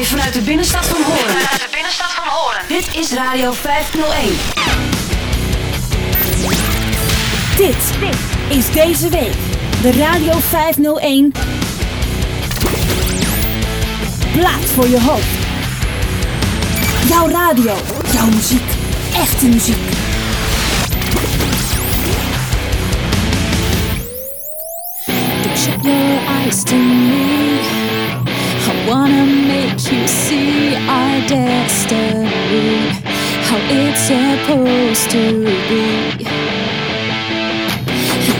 Live vanuit de binnenstad van Horen. Vanuit de binnenstad van Horen. Dit is Radio 501. Dit is deze week de Radio 501 Plaat voor je hoofd. Jouw radio, jouw muziek, echte muziek. Shut your eyes to me. Wanna make you see our destiny, how it's supposed to be.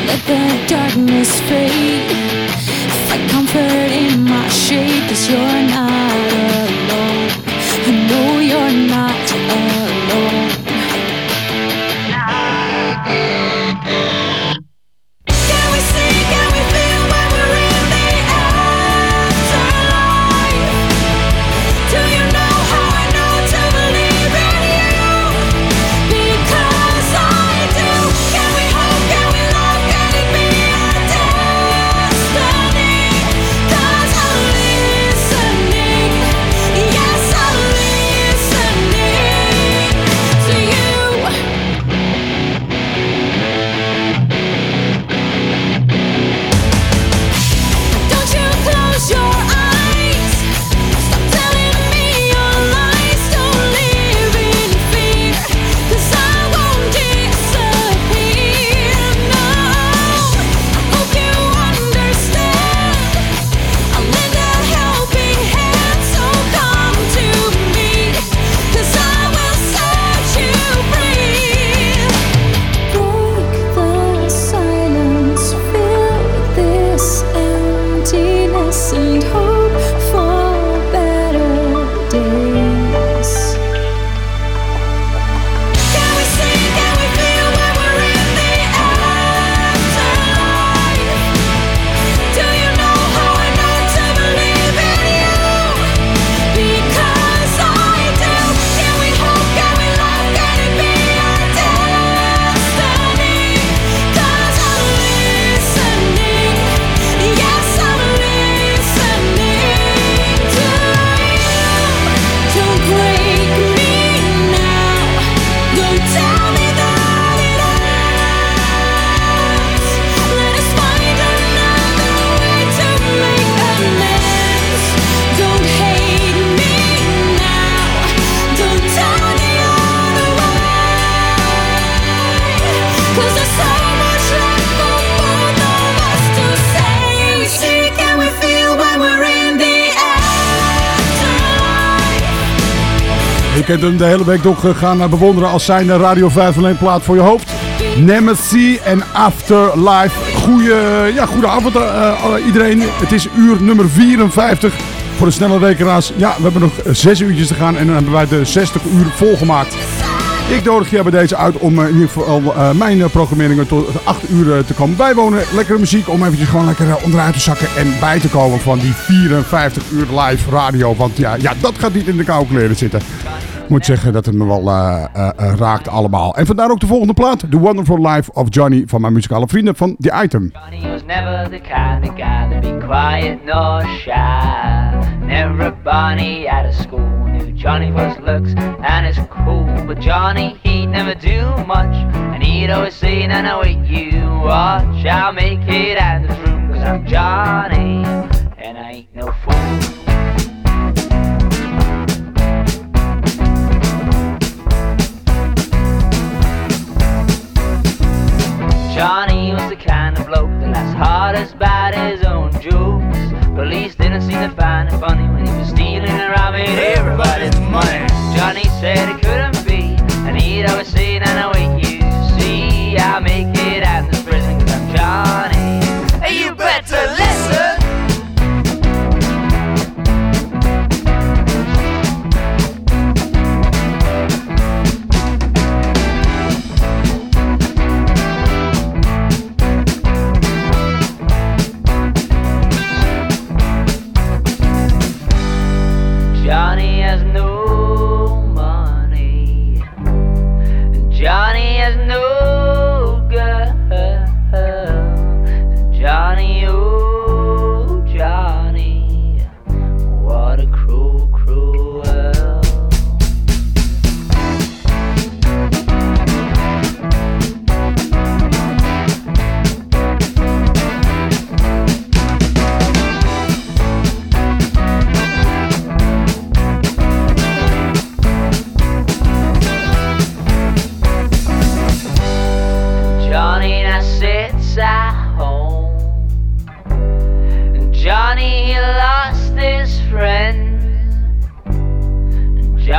Let the darkness fade. Find comfort in my shade, cause you're not de hele week nog gaan bewonderen als zijn Radio 501 plaat voor je hoofd. Nemesis en Afterlife. Goeie, ja, goede eh, eh, iedereen. Het is uur nummer 54 voor de snelle rekenaars. Ja, we hebben nog zes uurtjes te gaan en dan hebben wij de 60 uur volgemaakt. Ik nodig je bij deze uit om eh, in ieder geval mijn programmeringen tot 8 uur te komen bijwonen. Lekkere muziek om eventjes gewoon lekker onderuit te zakken en bij te komen van die 54 uur live radio. Want ja, ja dat gaat niet in de koude kleren zitten. Ik moet zeggen dat het me wel eh, eh, eh, raakt allemaal. En vandaar ook de volgende plaat. The Wonderful Life of Johnny van mijn muzikale vrienden van The Item. Johnny was never the kind of guy to be quiet nor shy. Never a bunny at a school knew Johnny was looks and is cool. But Johnny, he'd never do much. And he'd always say, now, now, wait, you watch. I'll make it out of this room, cause I'm Johnny. And I ain't no fool. Johnny was the kind of bloke that laughs hard as bad his own jokes. Police didn't seem to find it funny when he was stealing and robbing everybody's money. Johnny said it couldn't be, and he'd always say, "Now, now, wait, you see, I'll make it out of this prison 'cause I'm Johnny." You better listen.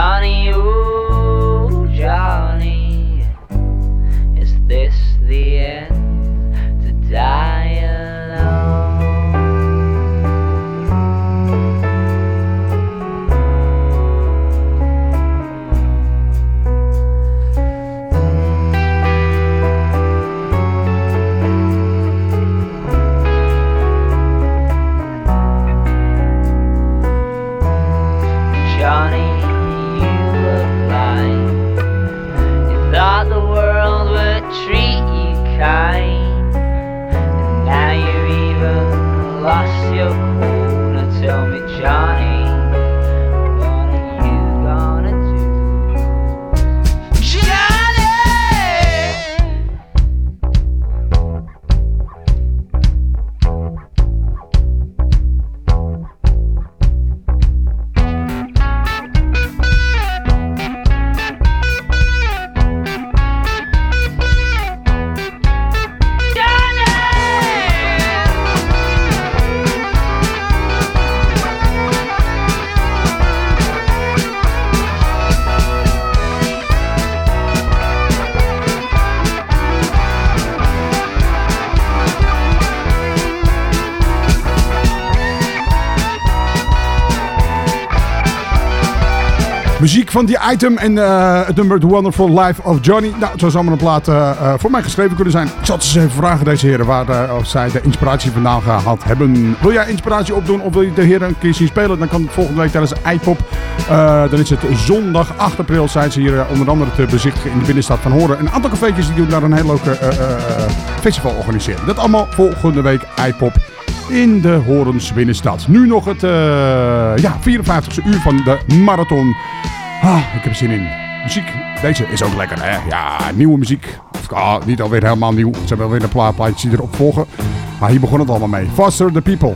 Johnny van die item en eh, het nummer The Wonderful Life of Johnny. Nou, het zou zomaar een plaat eh, voor mij geschreven kunnen zijn. Ik zal eens even vragen, deze heren, waar of zij de inspiratie vandaan gehad hebben. Wil jij inspiratie opdoen of wil je de heren een keer zien spelen? Dan kan het volgende week tijdens iPop. Dan is het zondag 8 april. Zijn ze hier onder andere te bezichtigen in de binnenstad van Horen. Een aantal cafeetjes die doen daar een heel leuk eh, festival organiseren. Dat allemaal volgende week iPop in de Horens binnenstad. Nu nog het ja, 54e uur van de marathon. Ah, ik heb zin in. Muziek, deze is ook lekker hè. Ja, nieuwe muziek. Of, ah, niet alweer helemaal nieuw. Ze hebben alweer een paar plaatjes die erop volgen. Maar hier begon het allemaal mee. Faster the People.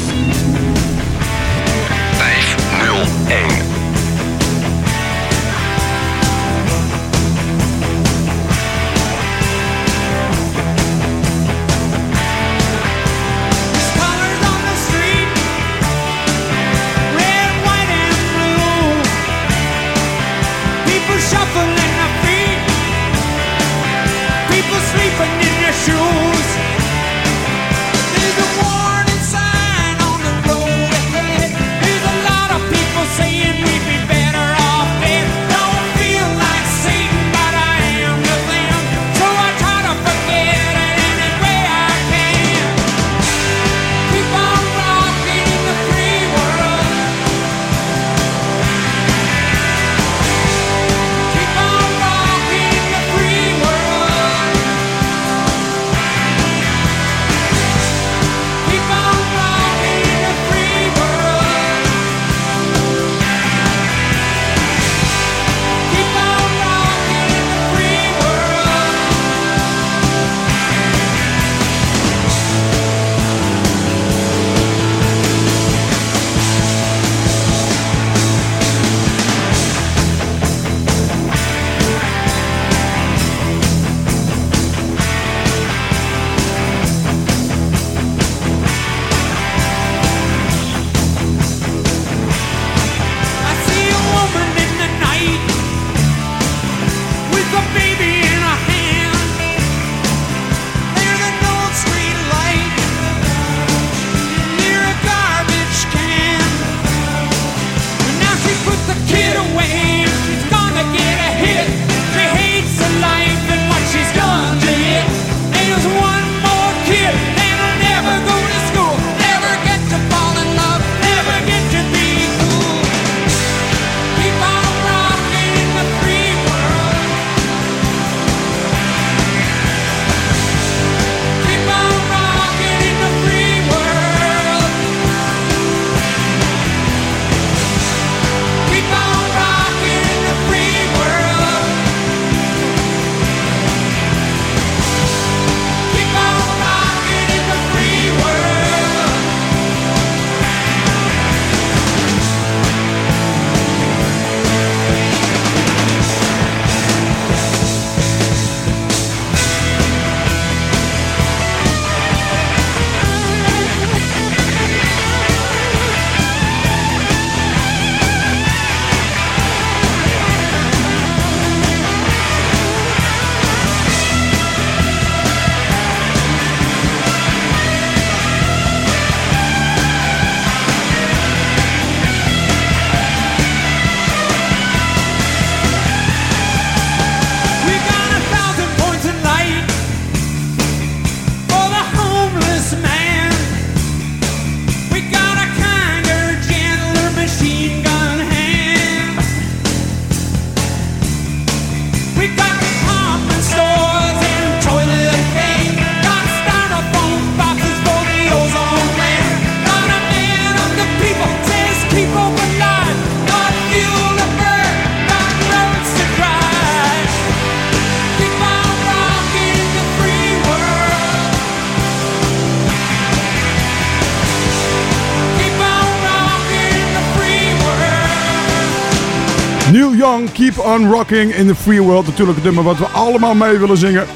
Keep on Rocking in the Free World. Natuurlijk het nummer wat we allemaal mee willen zingen.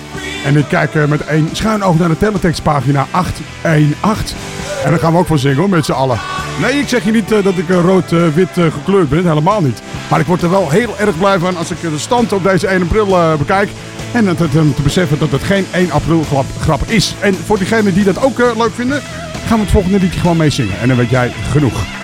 En ik kijk eh, met één schuin oog naar de teletextpagina 818. En daar gaan we ook van zingen hoor, met z'n allen. Nee, ik zeg je niet eh, dat ik eh, rood-wit gekleurd ben. Helemaal niet. Maar ik word er wel heel erg blij van als ik de stand op deze 1 april bekijk. En dat, te beseffen dat het geen 1 april grap, is. En voor diegenen die dat ook leuk vinden, gaan we het volgende liedje gewoon meezingen. En dan weet jij genoeg.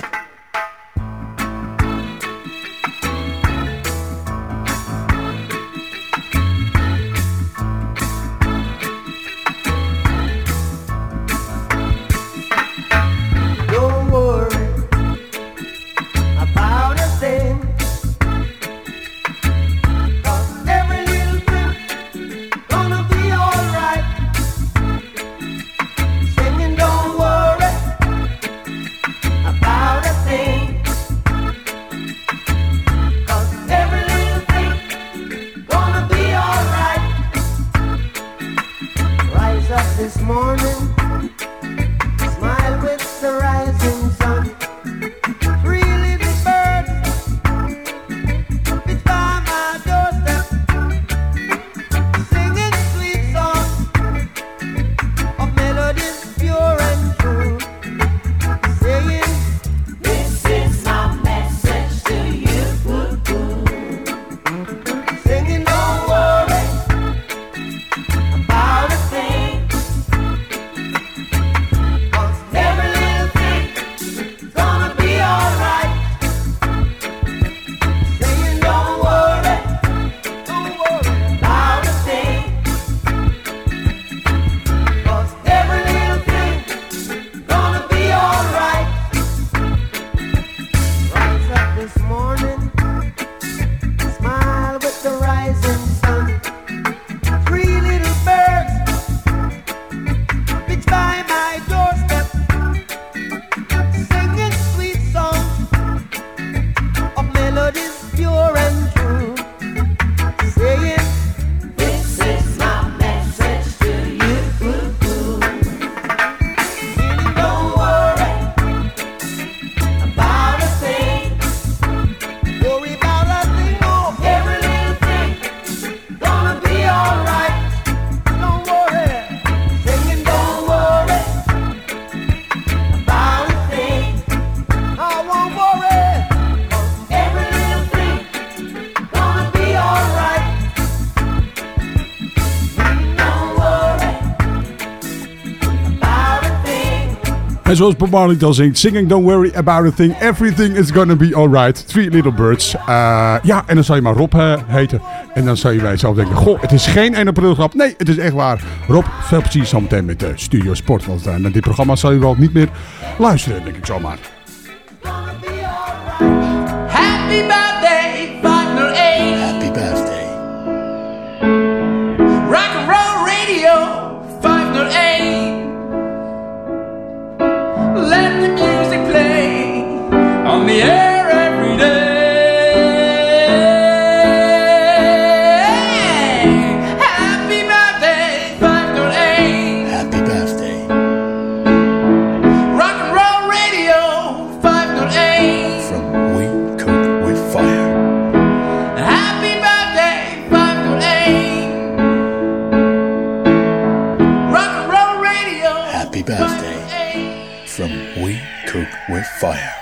En zoals Bob Marley dan zingt, singing don't worry about a thing, everything is gonna be alright. Three Little Birds. Eh, ja, en dan zou je maar Rob eh, heten. En dan zou je bij jezelf denken, goh, het is geen 1 april grap. Nee, het is echt waar. Rob, veel plezier zometeen met de Studio Sport. Want eh, naar dit programma zal je wel niet meer luisteren, denk ik zomaar. Happy birthday, the air every day. Happy birthday, 508. Happy birthday. Rock and roll radio, 508. From We Cook With Fire. Happy birthday, 508. Rock and roll radio. Happy birthday. From We Cook With Fire.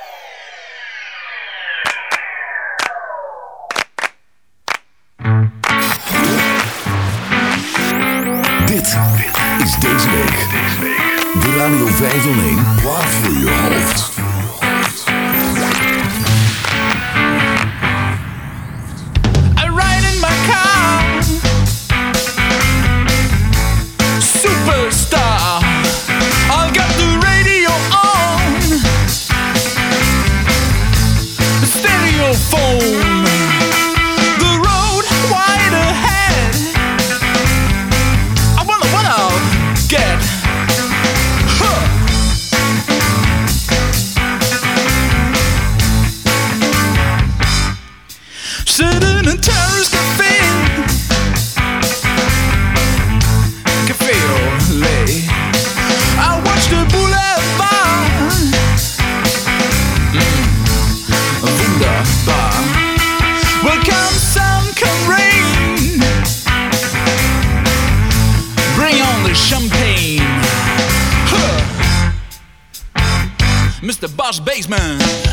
Week de Radio 501 Plaat voor je hoofd. boss basement.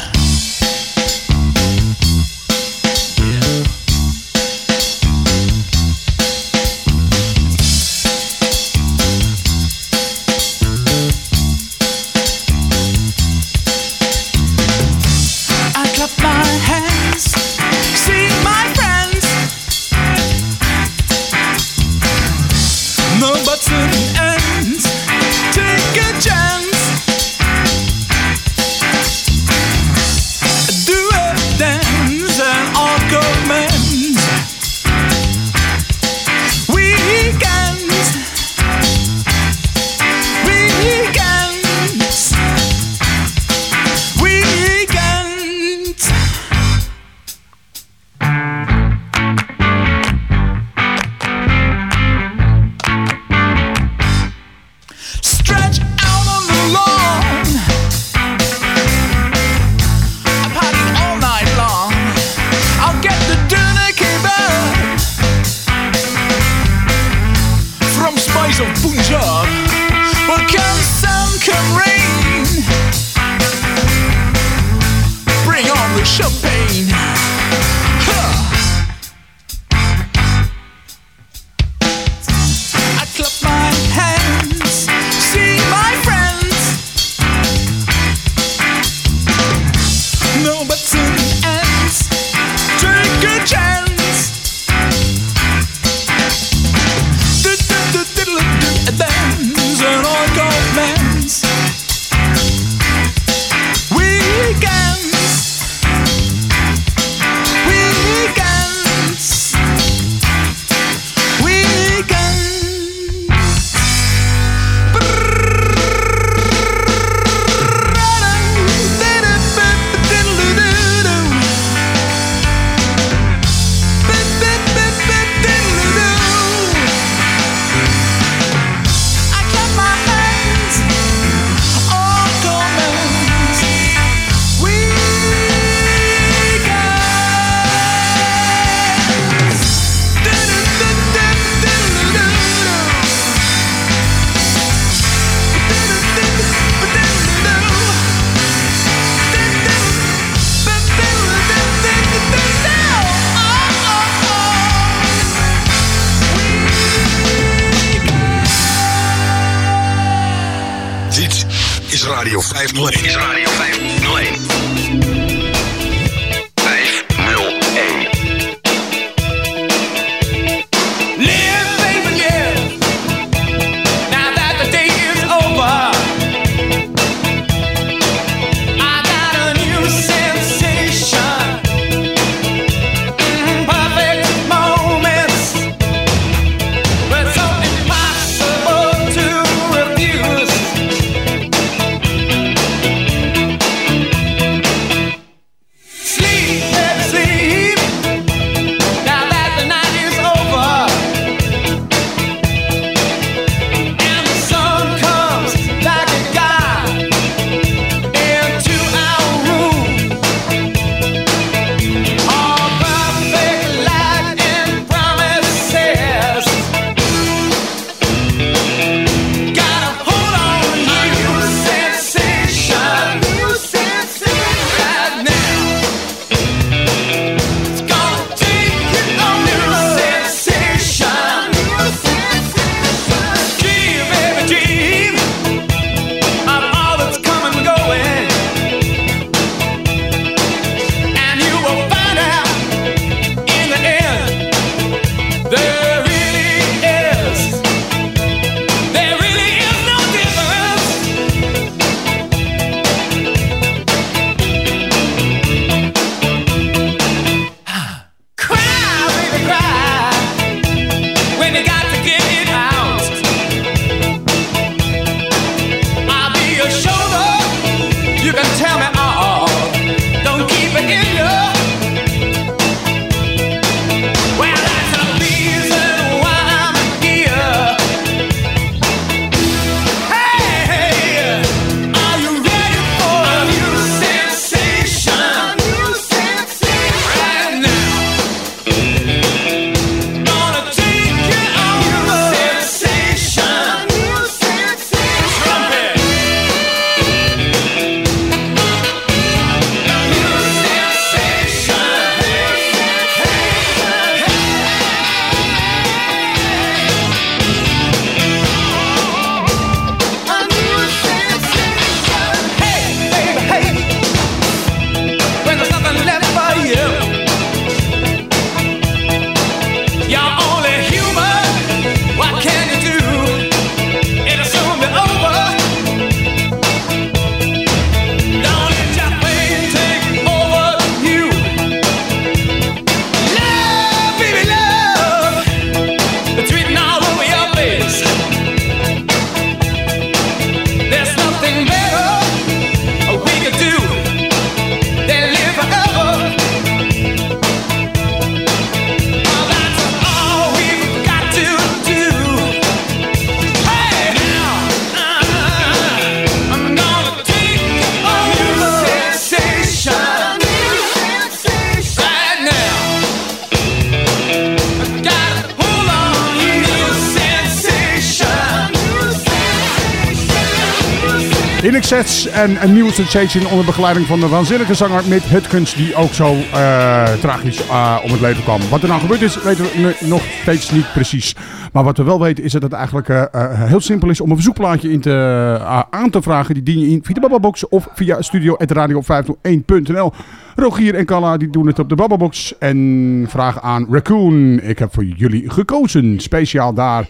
En een nieuwe sensation onder begeleiding van de waanzinnige zanger Mick Hutchins, die ook zo eh, tragisch eh, om het leven kwam. Wat er nou gebeurd is, weten we nog steeds niet precies. Maar wat we wel weten is dat het eigenlijk eh, heel simpel is om een verzoekplaatje in te, aan te vragen. Die dien je in via de Babbelbox of via studio.radio501.nl. Rogier en Kalla die doen het op de Babbelbox. En vraag aan Raccoon. Ik heb voor jullie gekozen. Speciaal daar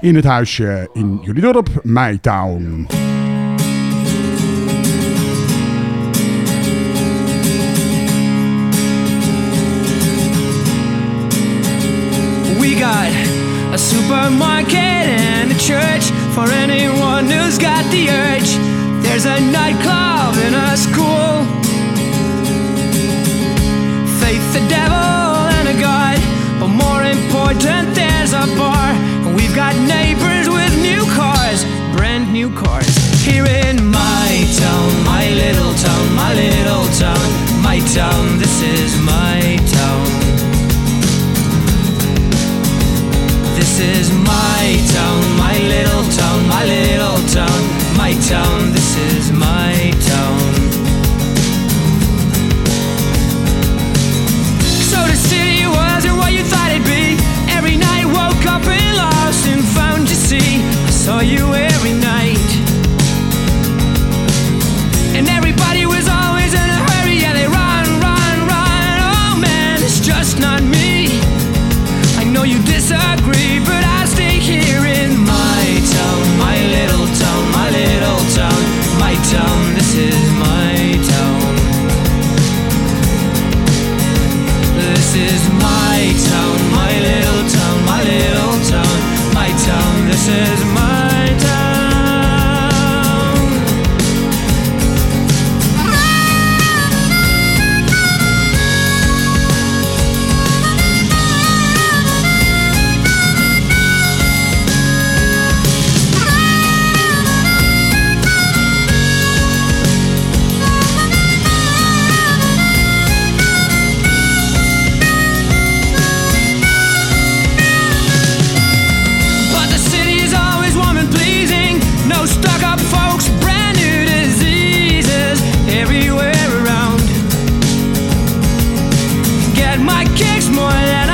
in het huisje in jullie dorp, Mytown. The urge. There's a nightclub in a school. Faith, the devil, and a God. But more important, there's a bar. We've got neighbors with new cars, brand new cars. Here in my town, my little town, my little town, my town, this is my town. This is my town, my little town, my little town, town, this is my town. So the city wasn't what you thought it'd be. Every night woke up and lost and found you see. I saw you Get my kicks more than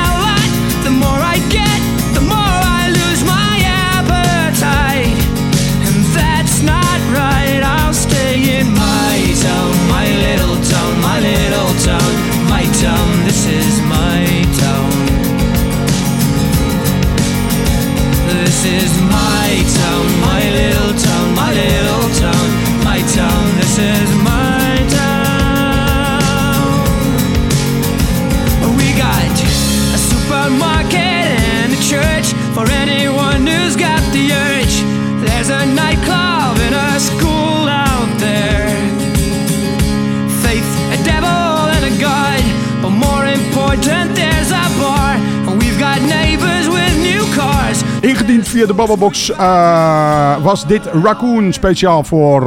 via de Babbelbox eh, was dit Raccoon speciaal voor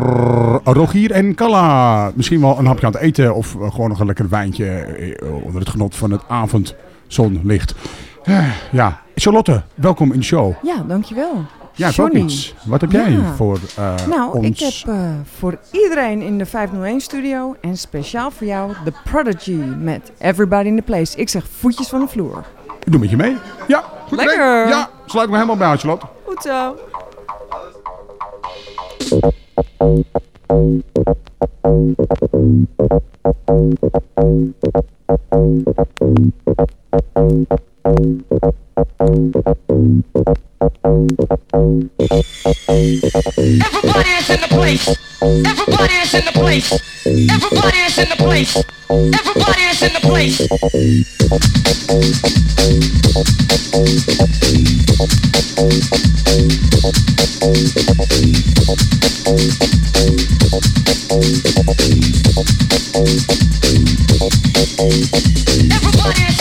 Rogier en Kalla. Misschien wel een hapje aan het eten of eh, gewoon nog een lekker wijntje eh, onder het genot van het avondzonlicht. Ja, Charlotte, welkom in de show. Ja, dankjewel. Ja, ook Johnny. iets. Wat heb jij Ja. voor eh, Nou, ons? ik heb voor iedereen in de 501-studio en speciaal voor jou The Prodigy met Everybody in the Place. Ik zeg voetjes van de vloer. Ik doe met je mee. Ja, goed idee. Lekker. Ja, sluit me helemaal bij aan, Charlotte. Goed zo. Everybody is in the place. Everybody is in the place. Everybody is in the place. Everybody is in the place. Everybody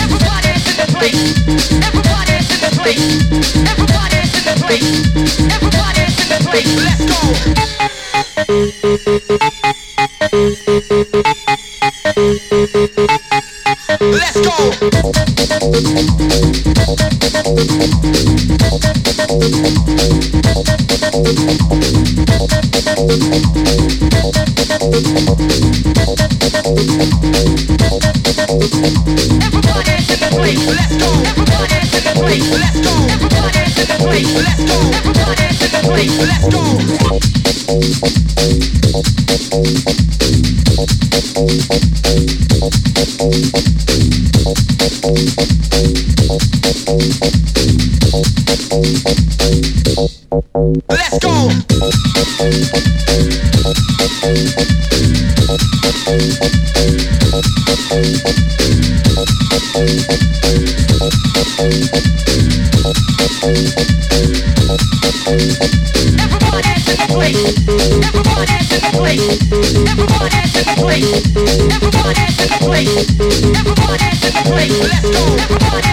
Everybody's in the place. Everybody's in the place. Everybody's Let's go!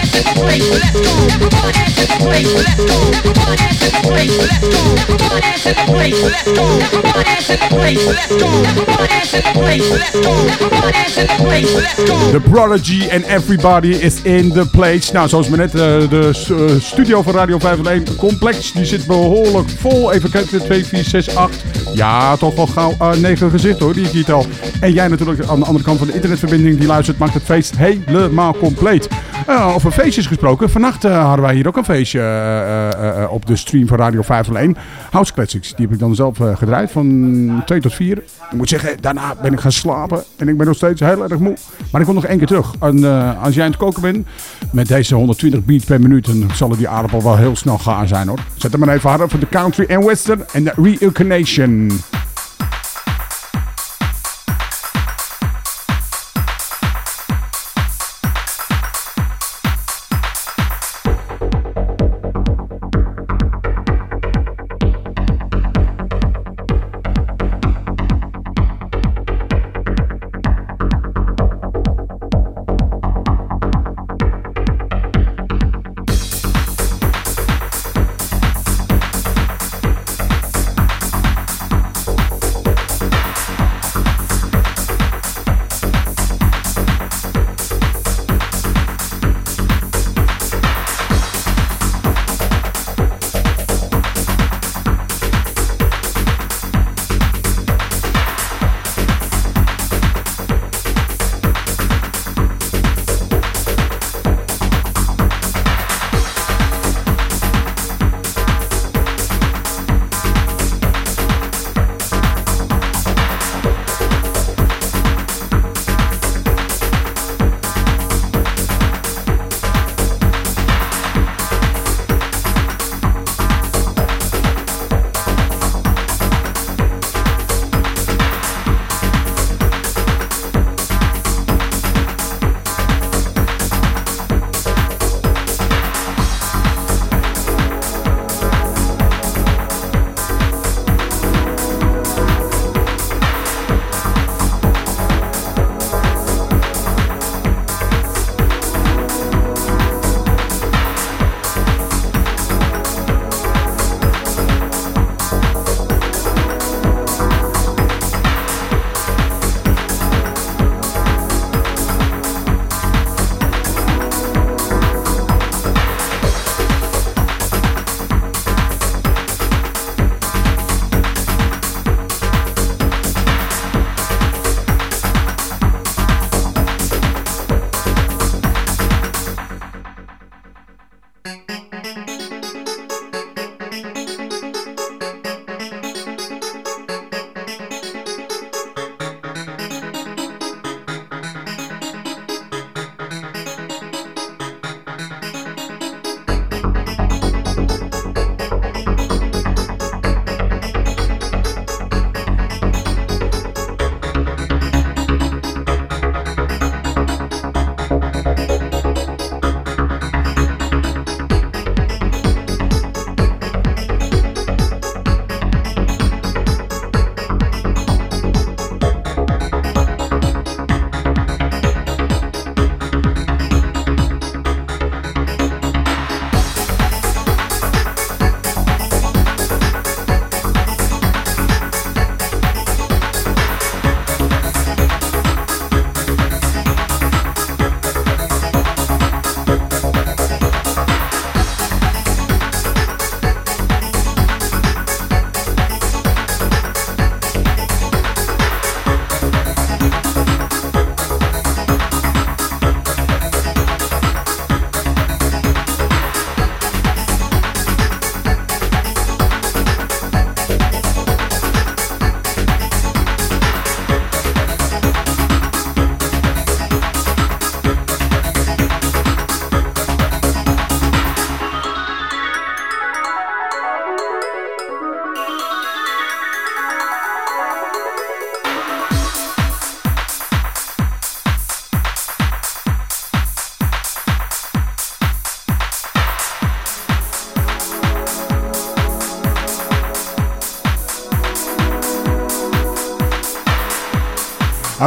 The Prodigy and everybody is in the place. Nou, zoals we net, eh, de eh, studio van Radio 501 complex, die zit behoorlijk vol. Even kijken, 2, 4, 6, 8. Ja, toch wel gauw eh, negen gezichten hoor, die ik hier tel. En jij natuurlijk aan de andere kant van de internetverbinding die luistert, maakt het feest helemaal compleet. Eh, over feestjes gesproken. Vannacht eh, hadden wij hier ook een feestje eh, op de stream van Radio 501. House Classics, die heb ik dan zelf gedraaid van 2 tot 4. Ik moet zeggen, daarna ben ik gaan slapen en ik ben nog steeds heel erg moe. Maar ik kom nog één keer terug. En, als jij aan het koken bent, met deze 120 beats per minuut, dan zal die aardappel wel heel snel gaar zijn hoor. Zet hem maar even harder voor de country en western en de reincarnation.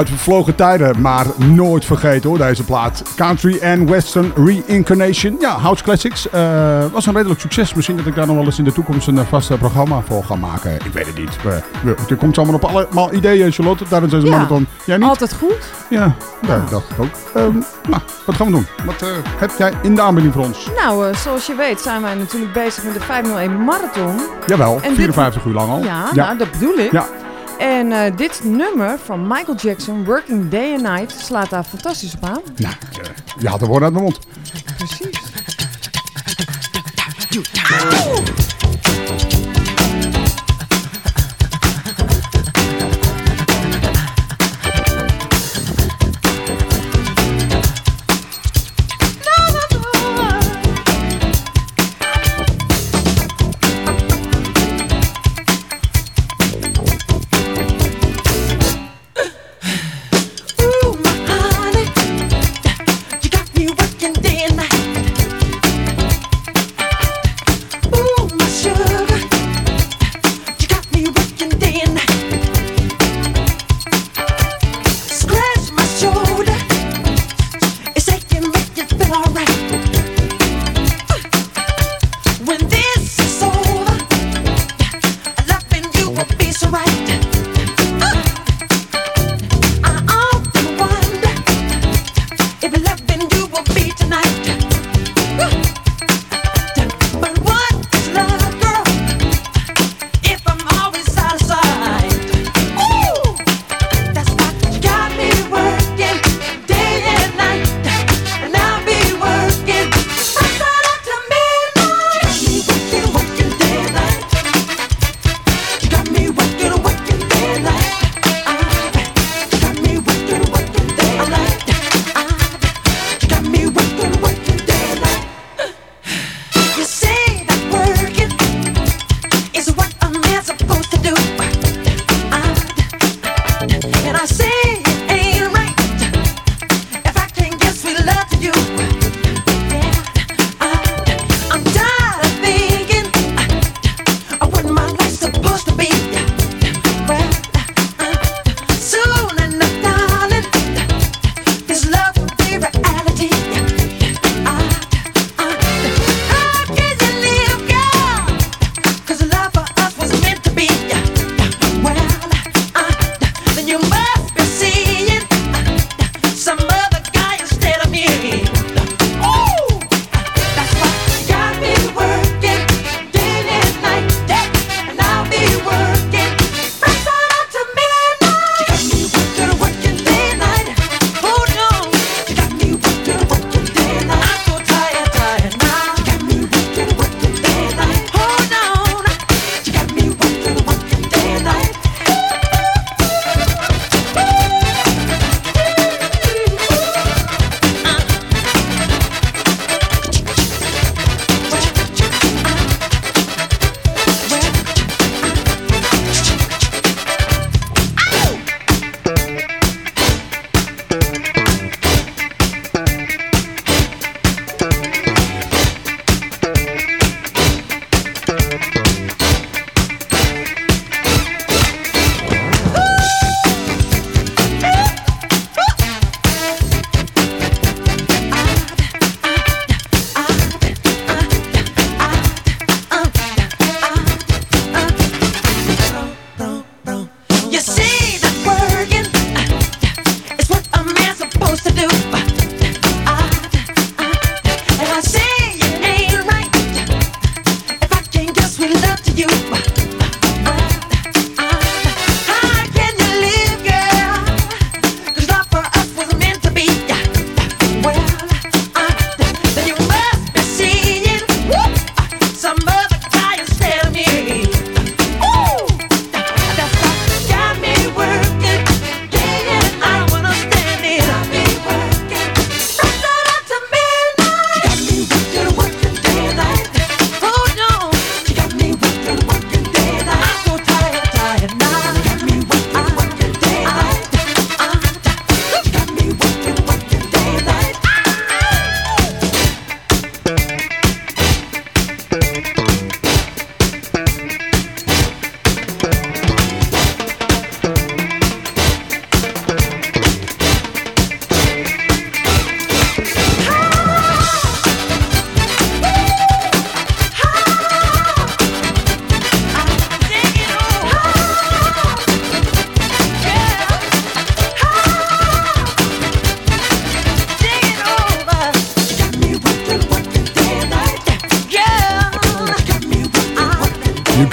Uit vervlogen tijden, maar nooit vergeten hoor, deze plaat. Country and Western Reincarnation. Ja, House Classics. eh, was een redelijk succes. Misschien dat ik daar nog wel eens in de toekomst een eh, vast eh, programma voor ga maken. Ik weet het niet. Er komt allemaal op allemaal ideeën, Charlotte, tijdens deze Ja. marathon. Jij niet? Altijd goed. Ja, ja, dat dacht ik ook. Ehm, nou, wat gaan we doen? Wat eh, heb jij in de aanbieding voor ons? Nou, eh, zoals je weet zijn wij natuurlijk bezig met de 501 Marathon. Jawel, En dit- 54 uur lang al. Ja, nou, dat bedoel ik. Ja. En eh, dit nummer van Michael Jackson, Working Day and Night, slaat daar fantastisch op aan. Nou, je had de woorden uit mijn mond. Precies.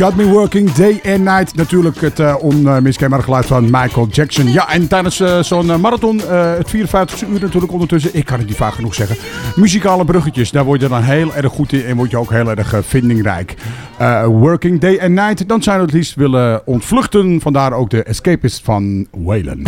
Got Me Working Day and Night. Natuurlijk het eh, onmiskenbare geluid van Michael Jackson. Ja, en tijdens eh, zo'n eh, marathon, eh, het 54 uur natuurlijk ondertussen, ik kan het niet vaak genoeg zeggen. Muzikale bruggetjes, daar word je dan heel erg goed in en word je ook heel erg vindingrijk. Working Day and Night, dan zijn we het liefst willen ontvluchten. Vandaar ook de Escapist van Waylon.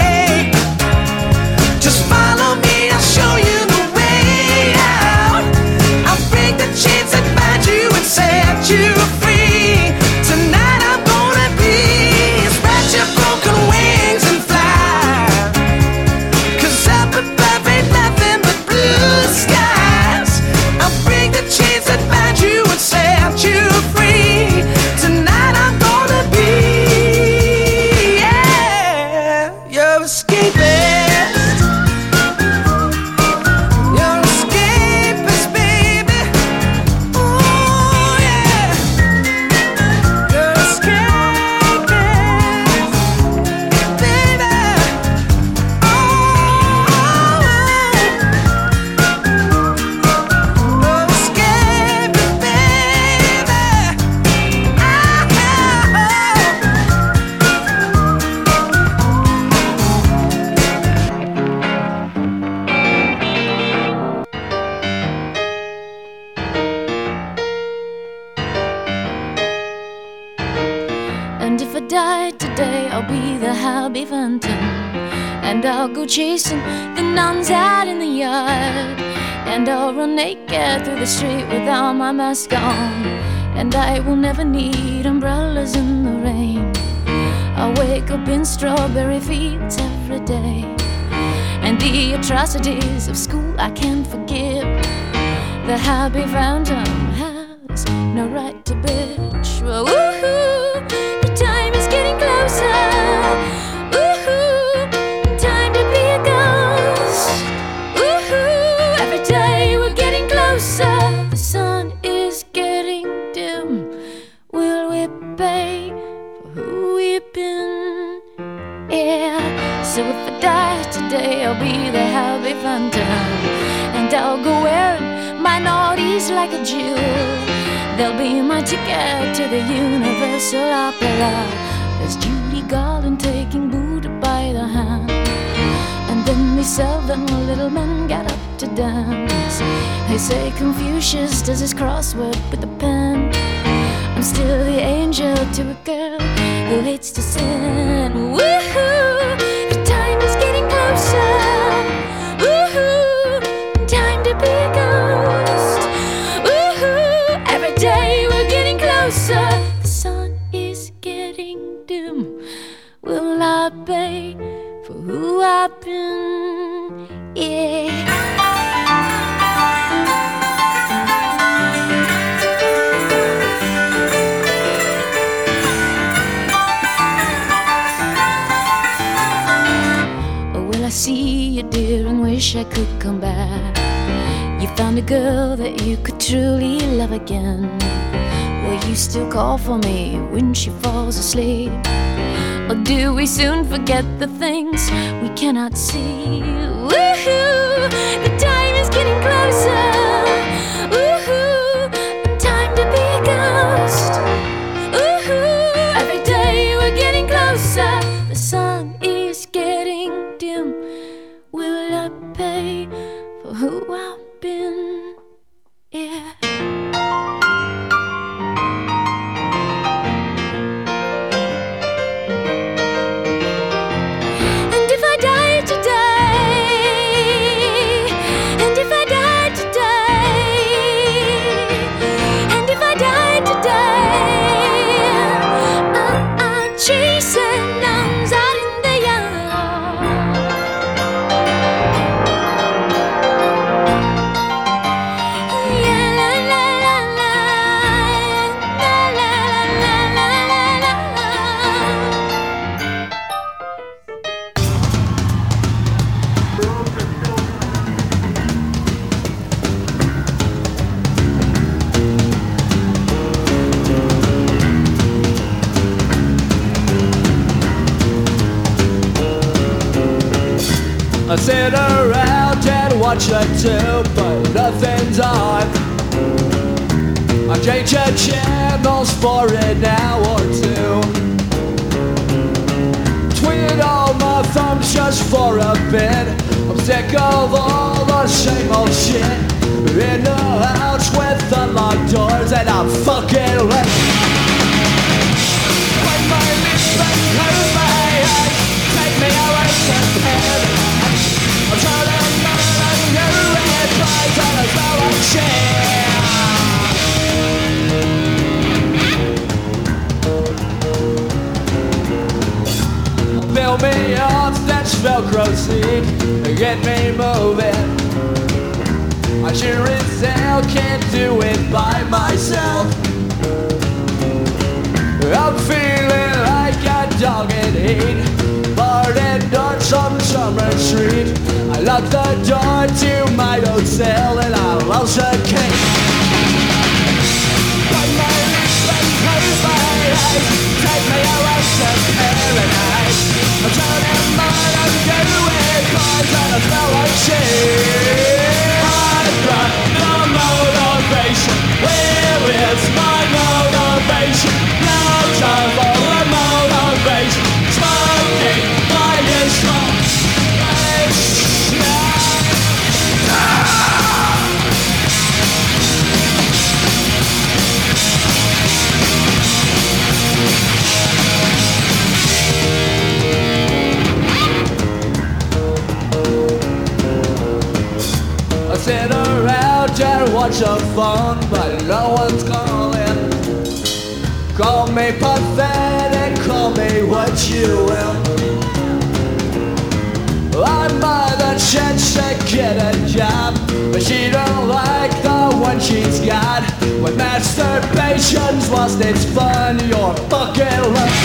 chasing the nuns out in the yard. And I'll run naked through the street without my mask on. And I will never need umbrellas in the rain. I'll wake up in strawberry fields every day. And the atrocities of school I can't forgive. The happy phantom has no right Be ticket to the Universal Opera. There's Judy Garland taking Buddha by the hand. And then the seven little men get up to dance. They say Confucius does his crossword with a pen. I'm still the angel to a girl who hates to sin. Woohoo! Girl that you could truly love again. Will you still call for me when she falls asleep? Or do we soon forget the things we cannot see? Woohoo! The time is getting closer. Nothing's on. I change the channels for an hour or two. Twiddle my thumbs just for a bit. I'm sick of all the same old shit. In the house with the locked doors, and I'm fucking lit. When my lips and close my eyes, take me away to paradise. I'm trying Velcro. Get me moving. I sure as hell can't do it by myself. I'm feeling like a dog in heat. And darts on Summer Street. I lock the door to my hotel and I lost the key. Bite my lips and close my eyes. Take me away to paradise. I'm turning mine, I'm doing crimes and I smell like shit. I've got no motivation. Where is my motivation? No time watch the phone, but no one's calling. Call me pathetic, call me what you will. I'm by the chance to get a job, but she don't like the one she's got. When masturbation's lost its fun, you're fucking eyes,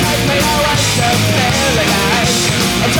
take me away to paradise.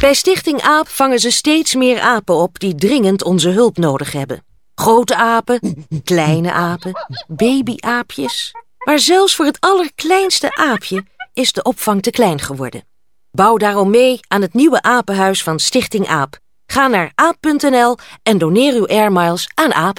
Bij Stichting AAP vangen ze steeds meer apen op die dringend onze hulp nodig hebben. Grote apen, kleine apen, babyaapjes. Maar zelfs voor het allerkleinste aapje is de opvang te klein geworden. Bouw daarom mee aan het nieuwe apenhuis van Stichting AAP. Ga naar aap.nl en doneer uw airmiles aan AAP.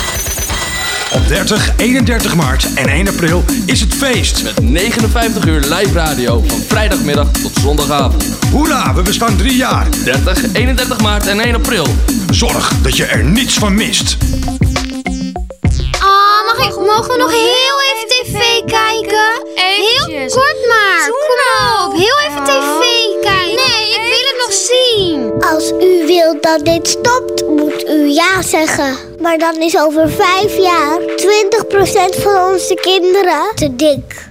Op 30, 31 maart en 1 april is het feest. Met 59 uur live radio van vrijdagmiddag tot zondagavond. Hoera, we bestaan drie jaar. 30, 31 maart en 1 april. Zorg dat je er niets van mist. Oh, mag ik, mogen we nog heel even tv kijken? Heel kort maar. Kom op, heel even tv Als u wilt dat dit stopt, moet u ja zeggen. Maar dan is over vijf jaar 20% van onze kinderen te dik.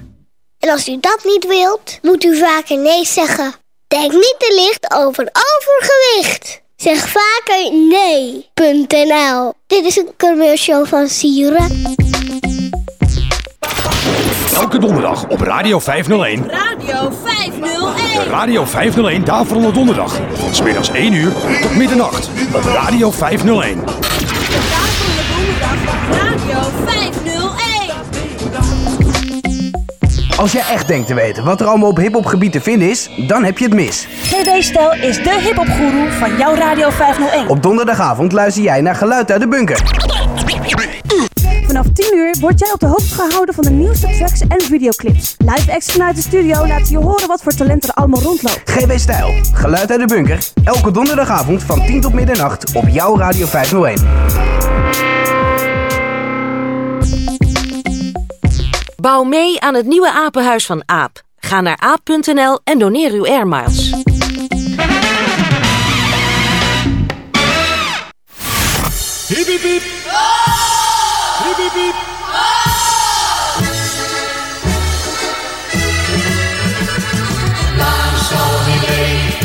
En als u dat niet wilt, moet u vaker nee zeggen. Denk niet te licht over overgewicht. Zeg vaker nee.nl. Dit is een commercial van Sieren. Elke donderdag op Radio 501. Radio 501. De Radio 501 Daverende Donderdag. Van 's middags 1 uur tot middernacht. Op Radio 501. Radio 501. Als jij echt denkt te weten wat er allemaal op hiphopgebied te vinden is, dan heb je het mis. GD Stel is de hiphopgoeroe van jouw Radio 501. Op donderdagavond luister jij naar Geluid uit de Bunker. Vanaf 10 uur word jij op de hoogte gehouden van de nieuwste tracks en videoclips. Live acts vanuit de studio laten je horen wat voor talent er allemaal rondloopt. GB Stijl, Geluid uit de Bunker. Elke donderdagavond van 10 tot middernacht op jouw Radio 501. Bouw mee aan het nieuwe apenhuis van AAP. Ga naar aap.nl en doneer uw airmiles. Hiep.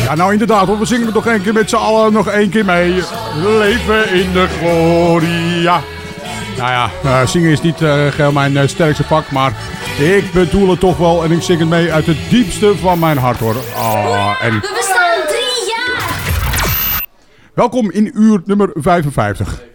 Ja, nou inderdaad, hoor. we zingen het nog één keer met z'n allen nog één keer mee. Leven in de gloria. Nou ja, eh, zingen is niet eh geheel mijn eh, sterkste vak, maar ik bedoel het toch wel en ik zing het mee uit het diepste van mijn hart hoor. Ah, en We bestaan drie jaar. welkom in uur nummer 55.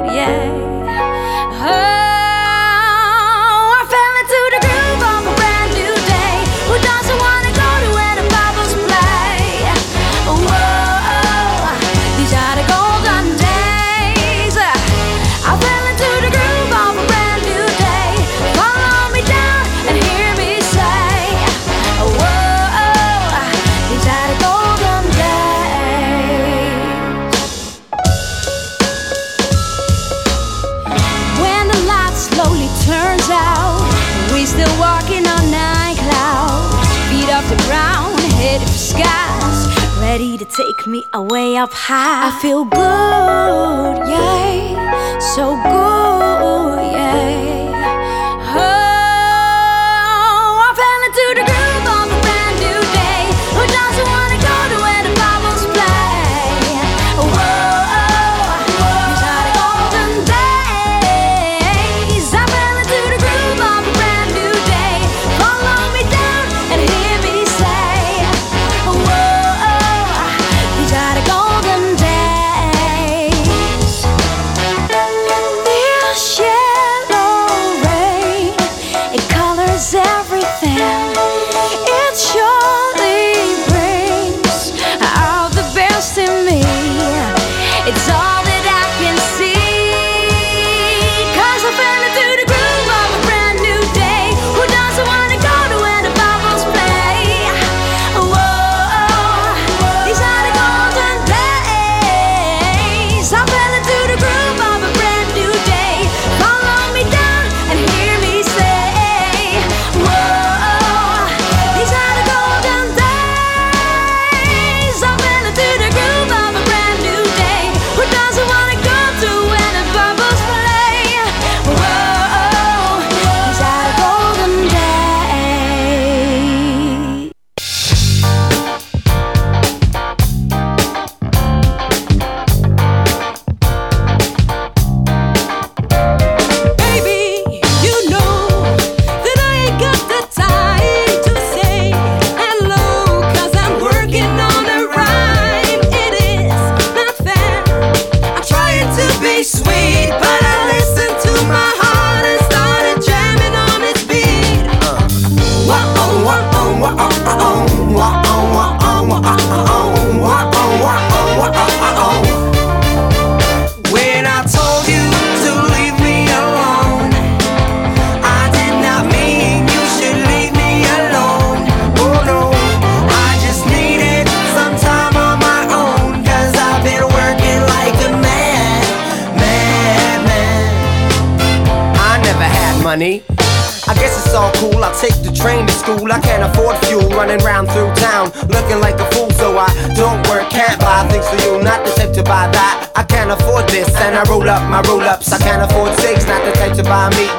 way, away up high. I feel good, yeah, so good.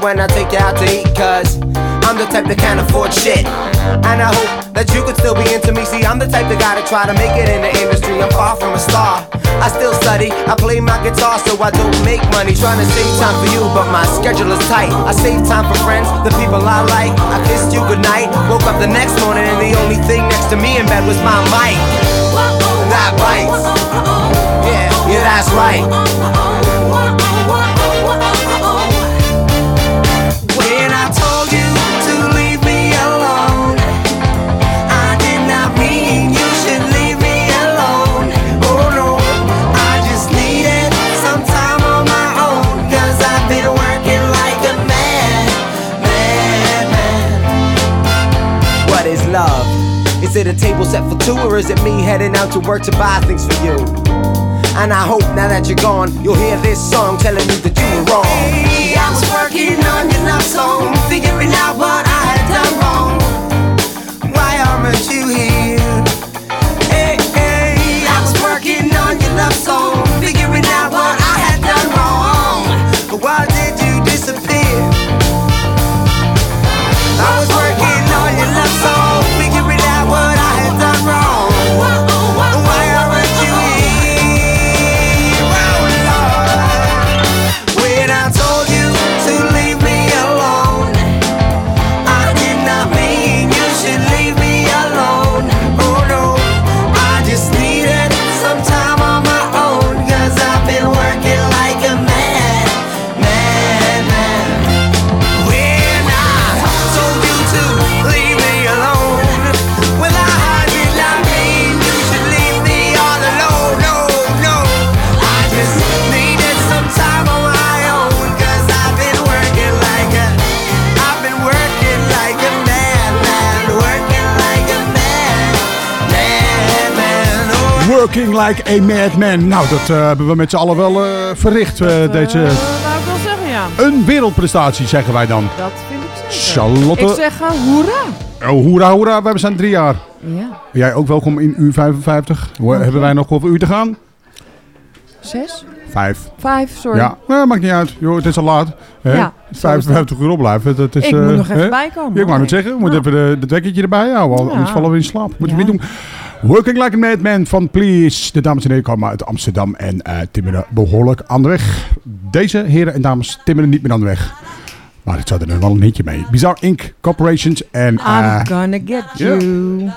when I take you out to eat, cuz I'm the type that can't afford shit. And I hope that you could still be into me. See, I'm the type that gotta try to make it in the industry. I'm far from a star. I still study, I play my guitar so I don't make money. Trying to save time for you, but my schedule is tight. I save time for friends, the people I like. I kissed you goodnight, woke up the next morning, and the only thing next to me in bed was my mic. That bites. Yeah, yeah, that's right. it a table set for two, or is it me heading out to work to buy things for you? And I hope now that you're gone, you'll hear this song telling you that you were wrong. Hey, I was working on your love song, figuring out what I had done wrong. Why aren't you here? Working like a madman. Nou, dat eh, hebben we met z'n allen wel eh, verricht, eh, deze... Nou, ik wil zeggen, ja. Een wereldprestatie, zeggen wij dan. Dat vind ik zeker. Charlotte. Ik zeg uh, hoera. Oh, hoera, hoera, we zijn drie jaar. Ja. Jij ook welkom in U55. Hoe- Hebben wij nog hoeveel uur te gaan? Zes? Vijf. Vijf, sorry. Ja, nou, maakt niet uit. Jo, het is al laat. Hè? Ja, zo is 55 uur opblijven. Dat is, Ik moet nog even bijkomen, Ja, ik hoor. net zeggen. We moeten even de, de wekkertje erbij houden. Ja. Anders vallen we in slaap. Moeten we niet doen. Working Like a Madman van Please. De dames en heren komen uit Amsterdam en eh timmeren behoorlijk aan de weg. Deze heren en dames timmeren niet meer aan de weg. Maar het zat er wel een hitje mee. Bizarre Inc. Corporations en... eh, I'm gonna get you. Yo,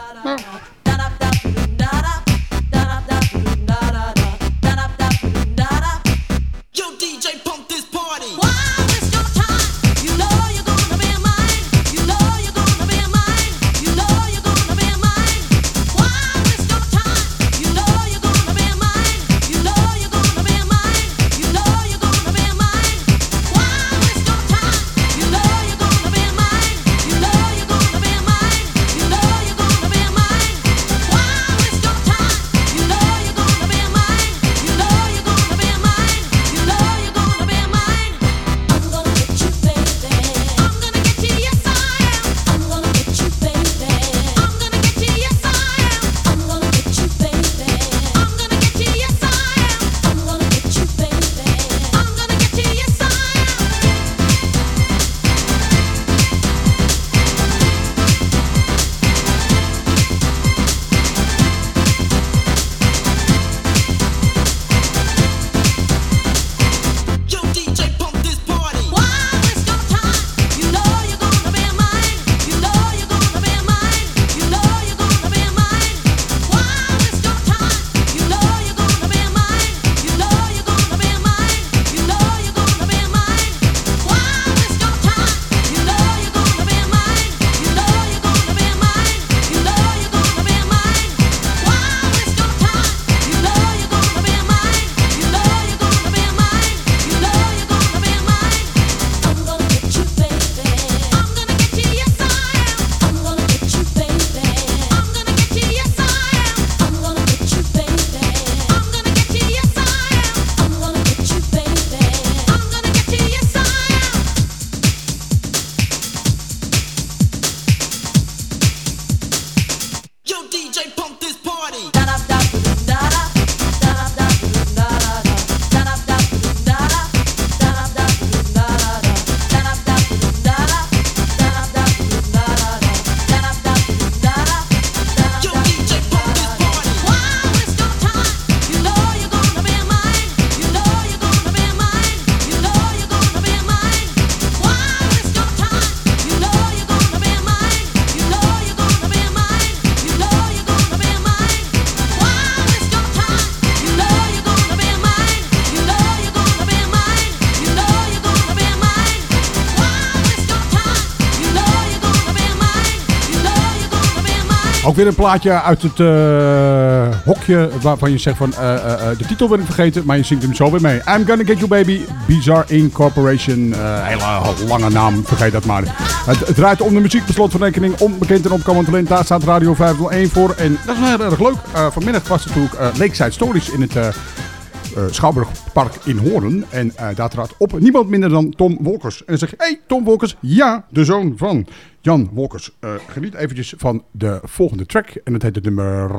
Ook weer een plaatje uit het eh, hokje waarvan je zegt van eh, eh, de titel ben ik vergeten, maar je zingt hem zo weer mee. I'm Gonna Get You Baby, Bizarre Incorporation. Hele lange naam, vergeet dat maar. Het, het draait om de muziekbeslotverrekening, onbekend en opkomend talent. Daar staat Radio 501 voor en dat is heel erg leuk. Vanmiddag was natuurlijk Lakeside Stories in het... eh, Schouwburgpark in Hoorn. En eh, daar trad op niemand minder dan Tom Wolkers. En zeg hey Tom Wolkers, ja, de zoon van Jan Wolkers. Eh, geniet eventjes van de volgende track. En dat heet het nummer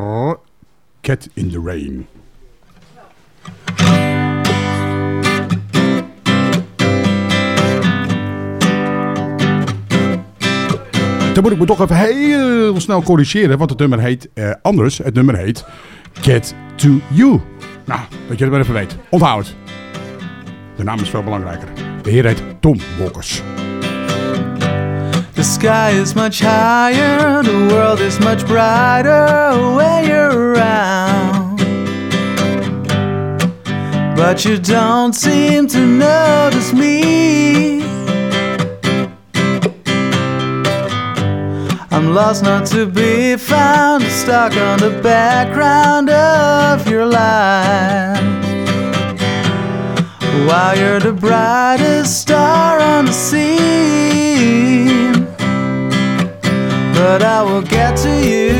Cat in the Rain. Dan moet ik me toch even heel snel corrigeren, want het nummer heet anders. Het nummer heet Get to You. Nou, dat je het maar even weet. Onthoud. De naam is veel belangrijker. De heer heet Tom Wolkers. The sky is much higher, the world is much brighter when you're around. But you don't seem to notice me. I'm lost not to be found, stuck on the background of your life. While you're the brightest star on the scene. But I will get to you.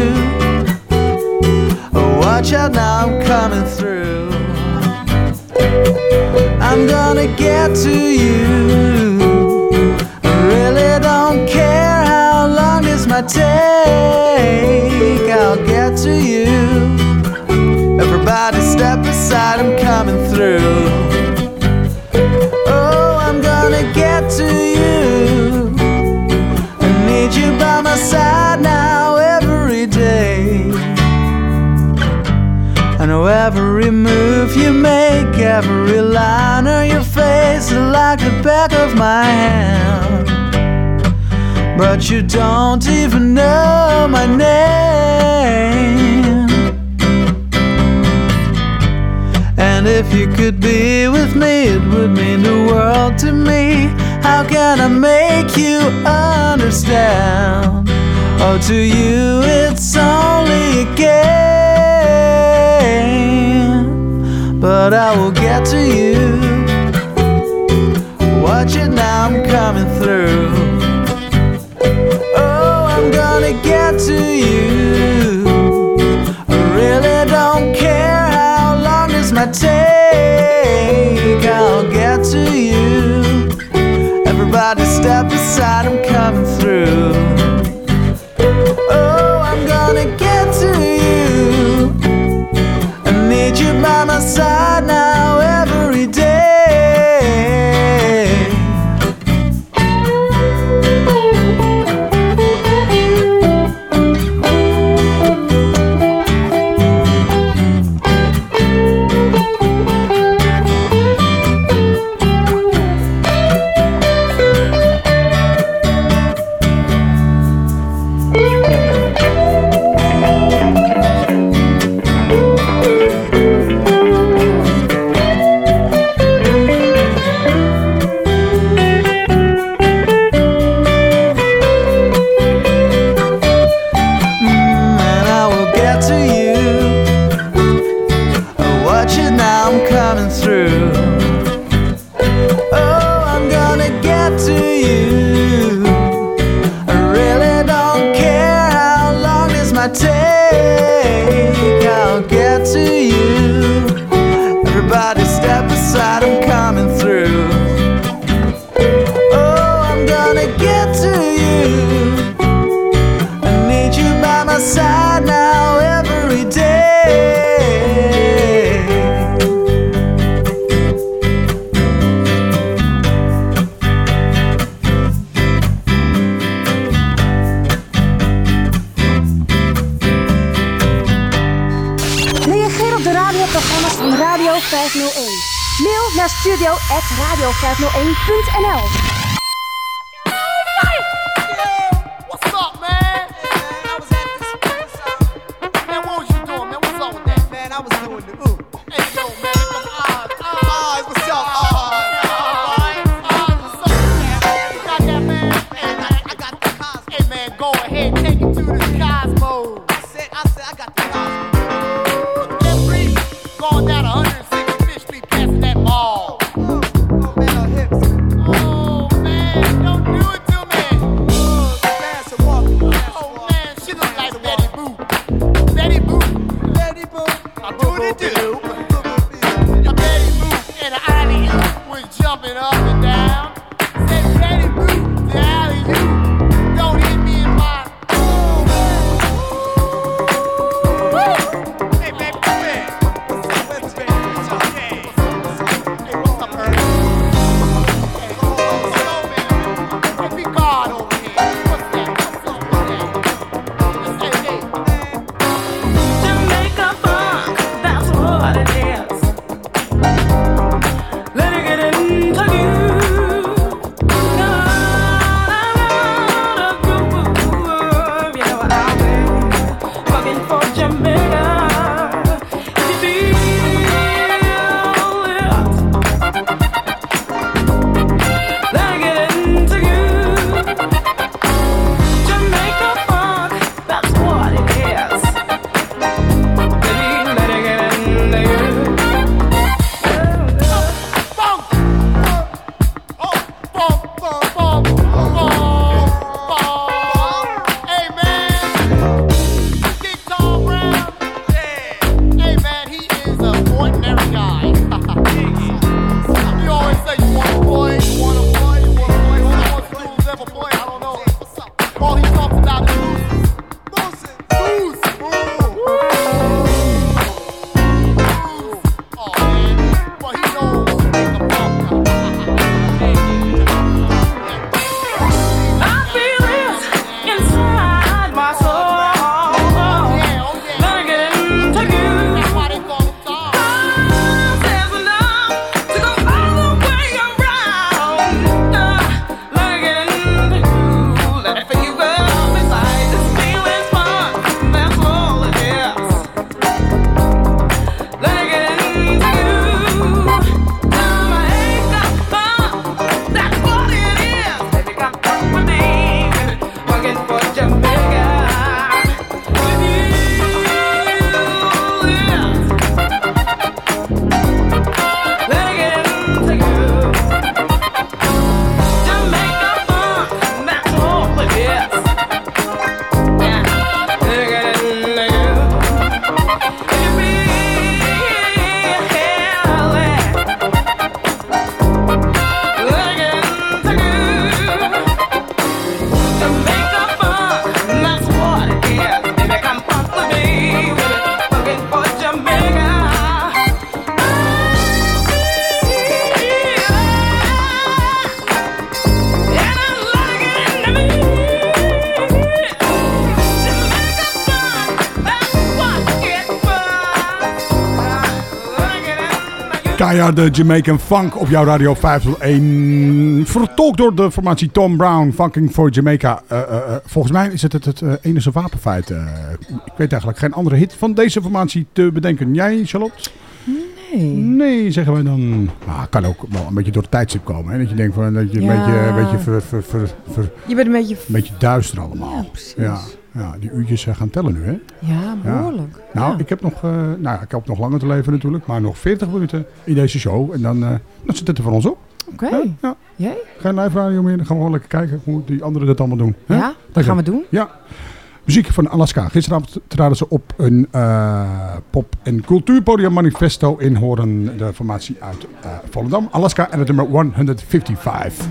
Watch out now, I'm coming through. I'm gonna get to you. I really don't care might take. I'll get to you. Everybody step aside, I'm coming through. Oh, I'm gonna get to you. I need you by my side now every day. I know every move you make, every line on your face like the back of my hand. But you don't even know my name. And if you could be with me, it would mean the world to me. How can I make you understand? Oh, to you, it's only a game. But I will get to you. Watch it now, I'm coming through. Gonna get to you. I really don't care how long this might take. I'll get to you. Everybody step aside, I'm coming through. studio.radio501.nl it up. Keiharde Jamaican funk op jouw radio 501. Vertolkt door de formatie Tom Brown, Funking for Jamaica. Eh, eh, eh, volgens mij is het het, het enige wapenfeit. ik weet eigenlijk geen andere hit van deze formatie te bedenken. Jij, Charlotte? Nee. Nee, zeggen wij dan. Ah, kan ook wel een beetje door het tijdstip komen. Hè? Dat je denkt van, dat je een Ja. beetje, een beetje, ver, ver, ver, ver- Je bent een beetje... een beetje duister allemaal. Ja, precies. Ja, ja, die uurtjes gaan tellen nu, hè? Ja, behoorlijk. Nou, Ja. ik heb nog, eh, nou, ja, ik heb nog langer te leven natuurlijk, maar nog 40 minuten in deze show. En dan, dan zit het er voor ons op. Oké. Ja, ja. Geen live radio meer, dan gaan we gewoon lekker kijken hoe die anderen dat allemaal doen. hè? Ja, dat gaan we doen. Ja. Muziek van Alaska. Gisteravond traden ze op een eh, pop- en cultuurpodium manifesto in Horen, de formatie uit Volendam. Alaska en het nummer 155.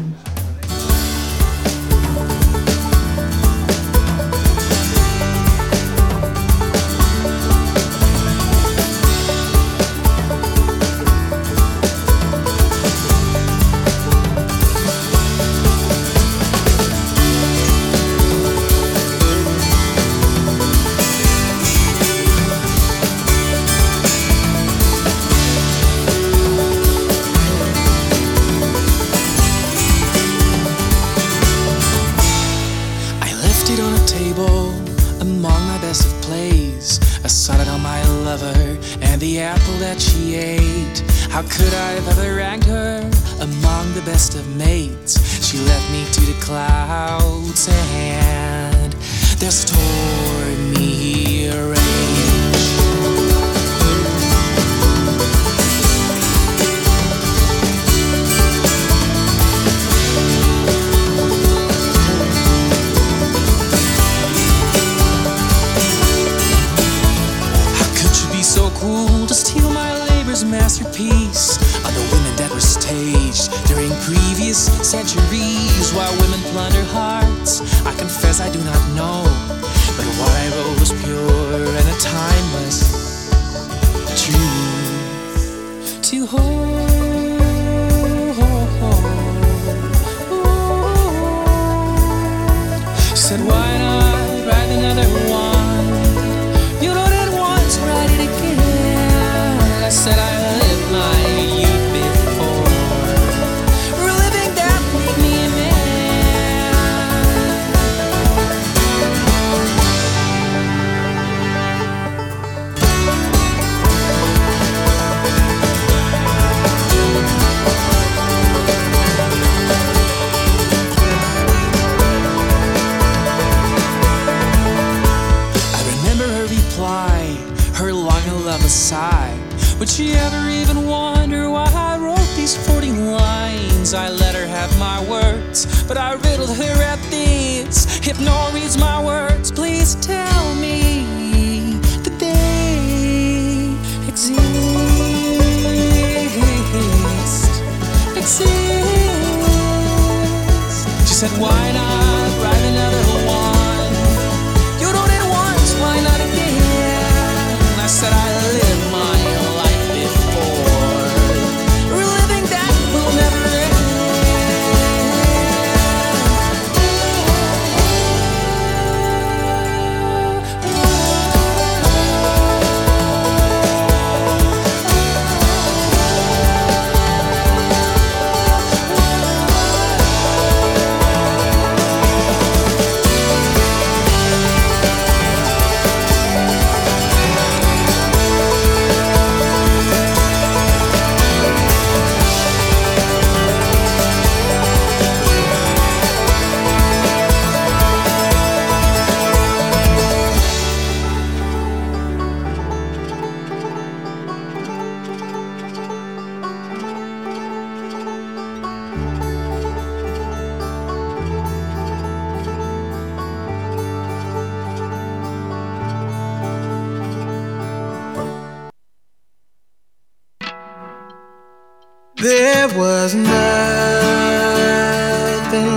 There was nothing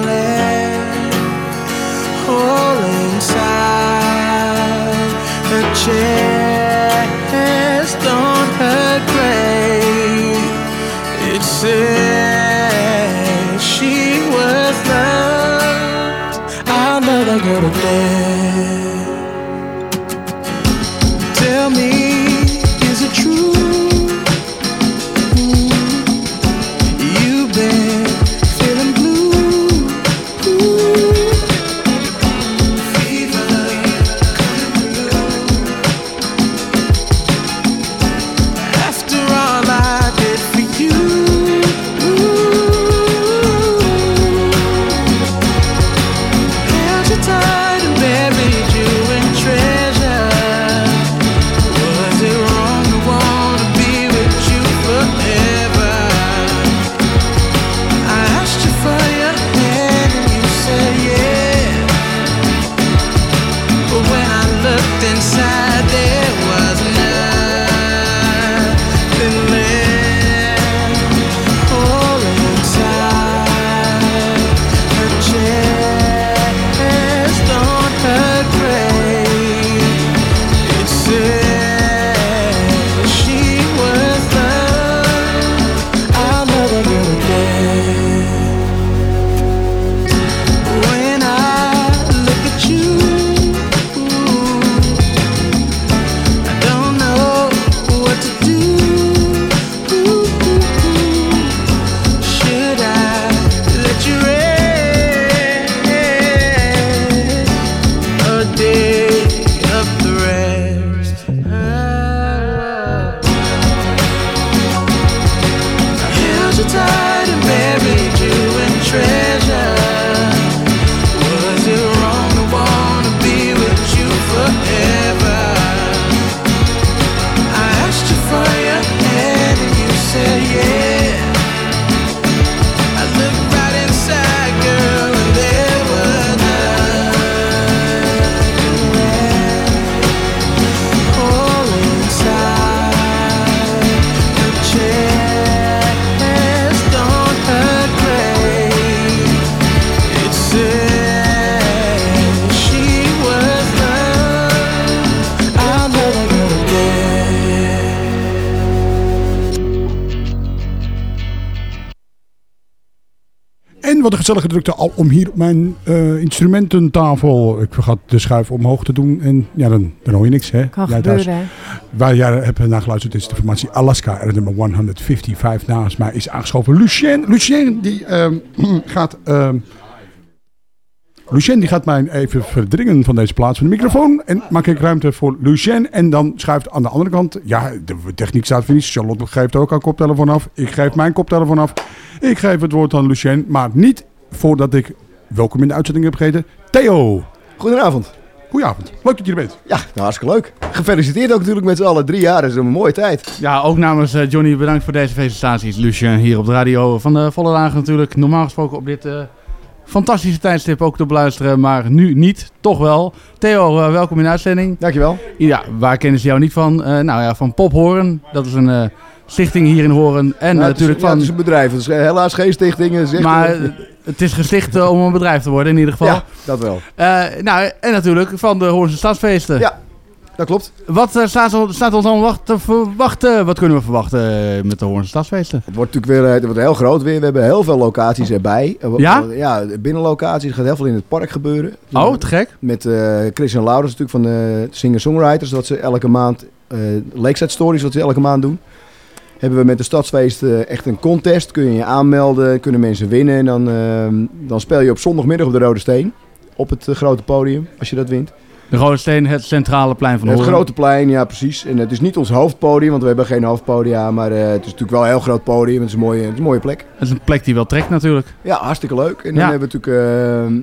left. All inside her chest gezellige drukte al om hier op mijn eh, instrumententafel. Ik vergat de schuif omhoog te doen. En ja, dan, dan hoor je niks. Hè? Kan Jij thuis. gebeuren, hè? Waar jij hebt naar geluisterd is de formatie Alaska. En nummer 155 naast mij is aangeschoven Lucien. Lucien die ehm, gaat... ehm, Lucien die gaat mij even verdringen van deze plaats van de microfoon. En maak ik ruimte voor Lucien. En dan schuift aan de andere kant. Ja, de techniek staat voor niets. Charlotte geeft ook haar koptelefoon af. Ik geef mijn koptelefoon af. Ik geef het woord aan Lucien. Maar niet voordat ik welkom in de uitzending heb gegeten. Theo. Goedenavond. Goedenavond. Leuk dat je er bent. Ja, nou, hartstikke leuk. Gefeliciteerd ook natuurlijk met z'n allen. Drie jaar is een mooie tijd. Ja, ook namens eh, Johnny bedankt voor deze felicitaties. Lucien hier op de radio van de volle dagen natuurlijk. Normaal gesproken op dit eh, fantastische tijdstip ook te beluisteren, maar nu niet. Toch wel. Theo, eh, welkom in de uitzending. Dankjewel. Ja, waar kennen ze jou niet van? Eh, nou ja, van Pop Horen. Dat is een eh, stichting hier in Horen. En het is- natuurlijk ja, van... het is een bedrijf. Het is helaas geen stichting. Het is echt Maar het is gesticht eh, om een bedrijf te worden in ieder geval. Ja, dat wel. Eh, nou, en natuurlijk van de Hoornse Stadsfeesten. Ja, dat klopt. Wat eh, staat, ons- staat ons allemaal te verwachten? Wat kunnen we verwachten eh, met de Hoornse Stadsfeesten? Het wordt natuurlijk weer eh, het wordt heel groot weer. We hebben heel veel locaties erbij. Eh, Ja? Ja, binnenlocaties. Er gaat heel veel in het park gebeuren. Oh, te gek. Met eh Chris en Laurens natuurlijk van de singer-songwriters. Dat ze elke maand, eh Lakeside Stories, wat ze elke maand doen. Hebben we met de Stadsfeest eh, echt een contest. Kun je je aanmelden, kunnen mensen winnen. En dan, eh, dan speel je op zondagmiddag op de Rode Steen. Op het eh, grote podium, als je dat wint. De Rode Steen, het centrale plein van Het Hoorn. grote plein, ja precies. En het is niet ons hoofdpodium, want we hebben geen hoofdpodia. Maar eh, het is natuurlijk wel een heel groot podium. Het is een mooie, het is een mooie plek. Het is een plek die wel trekt natuurlijk. Ja, hartstikke leuk. En dan hebben we natuurlijk eh,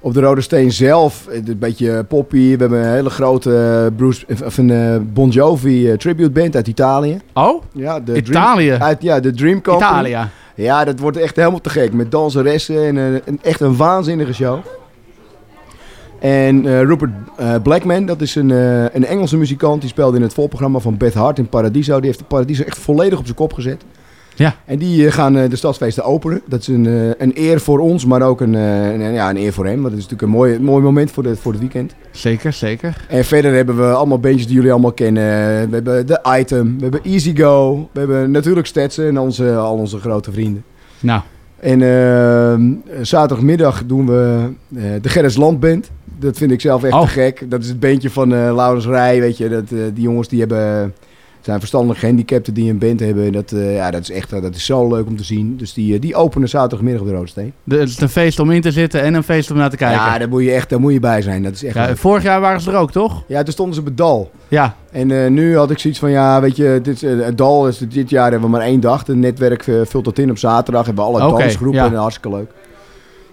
op de Rode Steen zelf eh, een beetje poppy. We hebben een hele grote eh, Bruce, of een eh, Bon Jovi eh, tribute band uit Italië. Oh? Ja, de Italië? Dream, uit, ja, de Dream Company. Italia. Ja, dat wordt echt helemaal te gek. Met danseressen en eh, een, echt een waanzinnige show. En eh, Rupert eh, Blackman, dat is een, eh, een Engelse muzikant. Die speelde in het volprogramma van Beth Hart in Paradiso. Die heeft de Paradiso echt volledig op zijn kop gezet. Ja. En die eh, gaan eh, de stadsfeesten openen. Dat is een, eh, een eer voor ons, maar ook een, een, ja, een eer voor hem. Want het is natuurlijk een mooi, mooi moment voor, de, voor het weekend. Zeker, zeker. En verder hebben we allemaal bandjes die jullie allemaal kennen. We hebben The Item, we hebben Easy Go. We hebben natuurlijk Stetsen en onze, al onze grote vrienden. Nou. En ehm, zaterdagmiddag doen we de Gerrits Landband. Dat vind ik zelf echt Oh. te gek. Dat is het bandje van Laurens Rij, weet je. Dat, die jongens die hebben, zijn verstandelijk gehandicapten die een band hebben. Dat, eh, ja, dat is echt dat is zo leuk om te zien. Dus die, eh, die openen zaterdagmiddag op de Roodsteen. De- Het is een feest om in te zitten en een feest om naar te kijken. Ja, daar moet je echt daar moet je bij zijn. Dat is echt Ja, vorig jaar waren ze er ook, toch? Ja, toen stonden ze op het Dal. Ja. En eh, nu had ik zoiets van, ja, weet je, dit, eh, het Dal is dit jaar hebben we maar één dag. Het netwerk eh, vult dat in op zaterdag. Hebben we alle Oké, dansgroepen ja. en hartstikke leuk.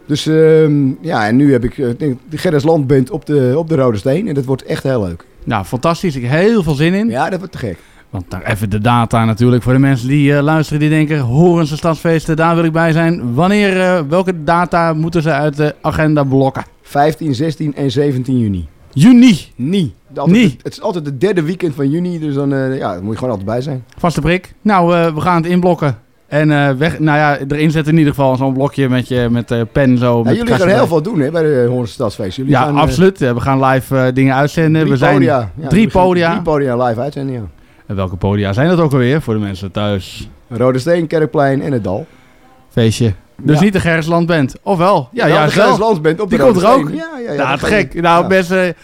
Dus ehm, ja, en nu heb ik eh, de Gerrits Landband op de, op de Rode Steen. En dat wordt echt heel leuk. Nou, fantastisch. Ik heb heel veel zin in. Ja, dat wordt te gek. Want nou, even de data natuurlijk voor de mensen die eh, luisteren, die denken, Horense stadsfeesten, daar wil ik bij zijn. Wanneer, eh, welke data moeten ze uit de agenda blokken? 15, 16 en 17 juni. Juni? Altijd Nee. Het, het is altijd het derde weekend van juni, dus dan eh, ja, moet je gewoon altijd bij zijn. Vaste prik. Nou, we gaan het inblokken. En weg, nou ja, erin zetten in ieder geval zo'n blokje met, je, met pen zo. Ja, met jullie gaan heel bij. veel doen hè, bij de Hoornse Stadsfeest. Jullie Ja, gaan, absoluut. We gaan live dingen uitzenden. drie we zijn podia. Ja, drie podia. Drie podia live uitzenden, ja. En welke podia zijn dat ook alweer voor de mensen thuis? Rode Steen, Kerkplein en het Dal. Feestje. Dus Ja. niet de Gerritsland Band. Of wel? Ja, Ja, ja, de op de Die komt er ook. Ja, ja, ja, nou, gek. Nou, mensen...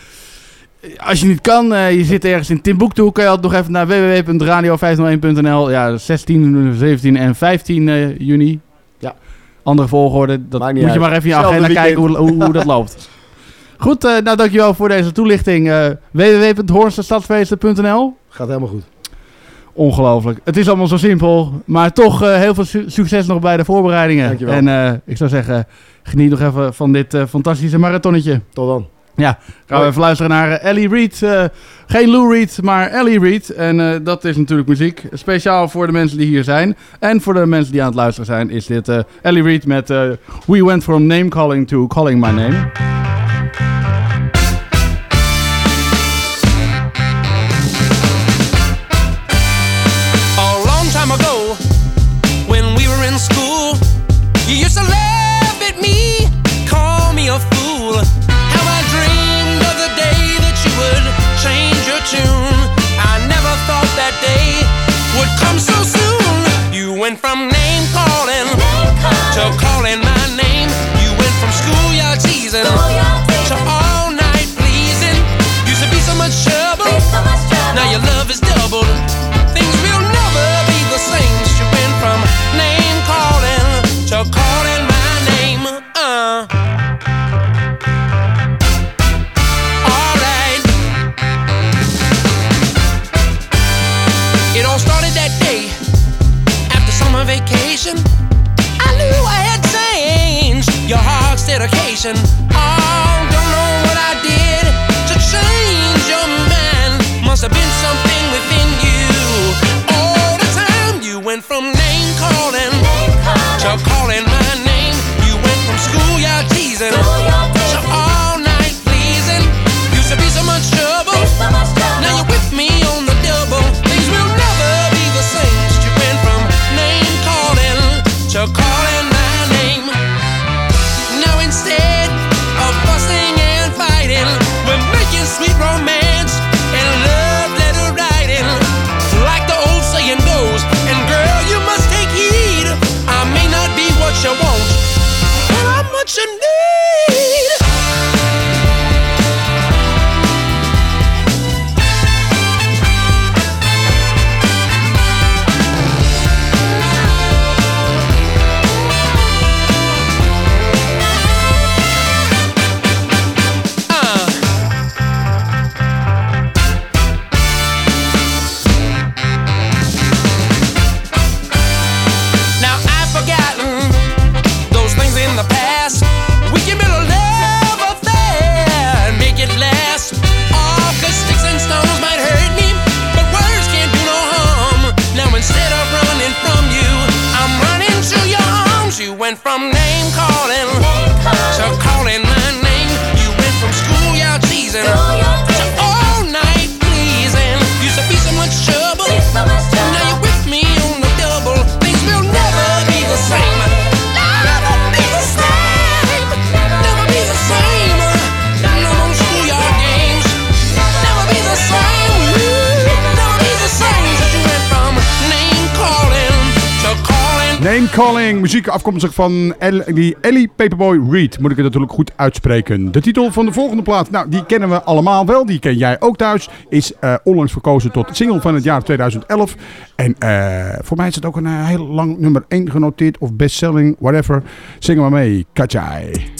Als je niet kan, eh, je zit ergens in Timbuktu, kan je altijd nog even naar www.radio501.nl. Ja, 16, 17 en 15 eh, juni. Ja. Andere volgorde. Dat moet je maar even in je agenda kijken hoe, hoe, hoe dat loopt. Goed, eh, nou dankjewel voor deze toelichting. www.hoornstestadsfeesten.nl Gaat helemaal goed. Ongelooflijk. Het is allemaal zo simpel, maar toch eh, heel veel su- succes nog bij de voorbereidingen. Dankjewel. En ik zou zeggen, geniet nog even van dit fantastische marathonnetje. Tot dan. Ja, gaan we even luisteren naar Ellie Reid. Eh, geen Lou Reed, maar Ellie Reid. En dat is natuurlijk muziek. Speciaal voor de mensen die hier zijn. En voor de mensen die aan het luisteren zijn, is dit Ellie Reid met We Went From Name Calling to Calling My Name. station. Calling. Muziek afkomstig van El- die Ellie Paperboy Reed. Moet ik het natuurlijk goed uitspreken. De titel van de volgende plaat, nou die kennen we allemaal wel. Die ken jij ook thuis. Is eh, onlangs verkozen tot single van het jaar 2011. En eh, voor mij is het ook een eh, heel lang nummer 1 genoteerd. Of bestselling, whatever. Zing maar mee, Kachai.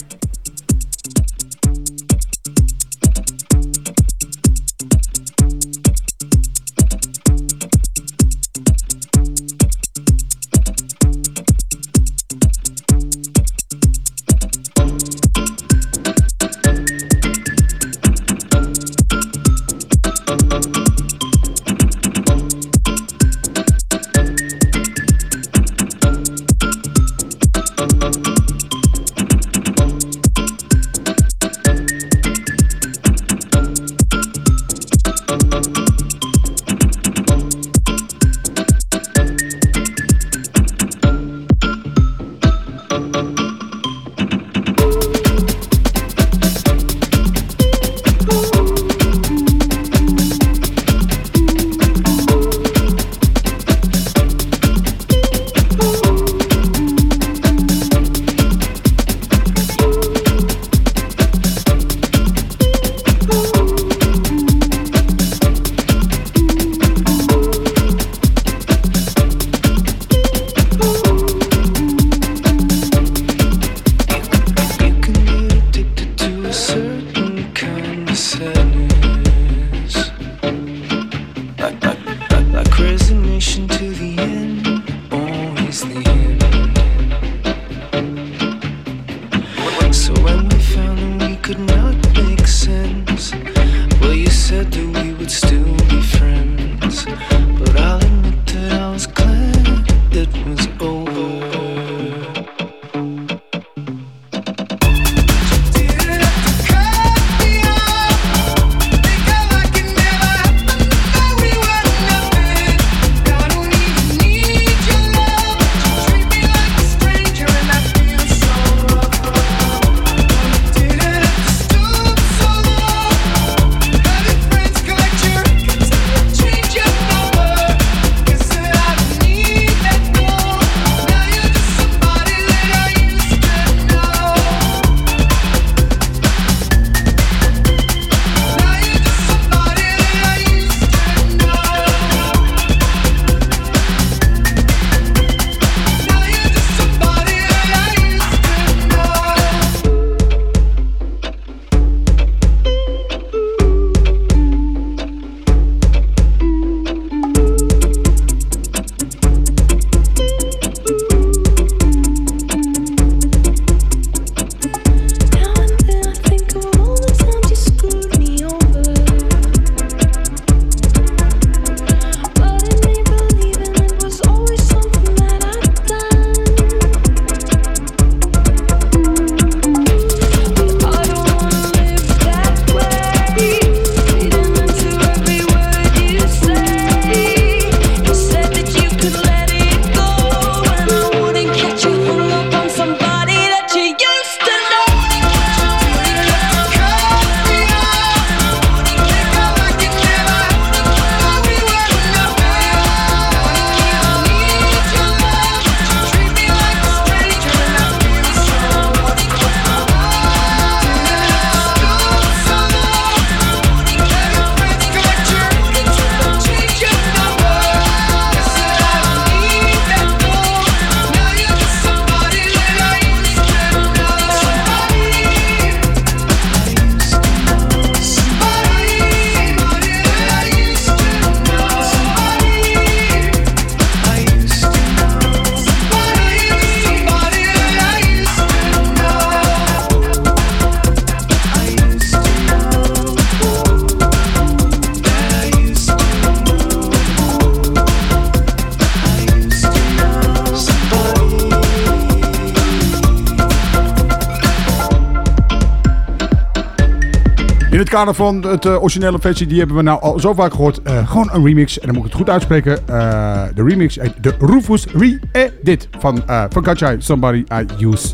Kader van het eh, originele versie, die hebben we nou al zo vaak gehoord. eh, gewoon een remix. En dan moet ik het goed uitspreken. Eh, de remix, de Rufus Re-Edit van, eh van Kachai. Somebody I Used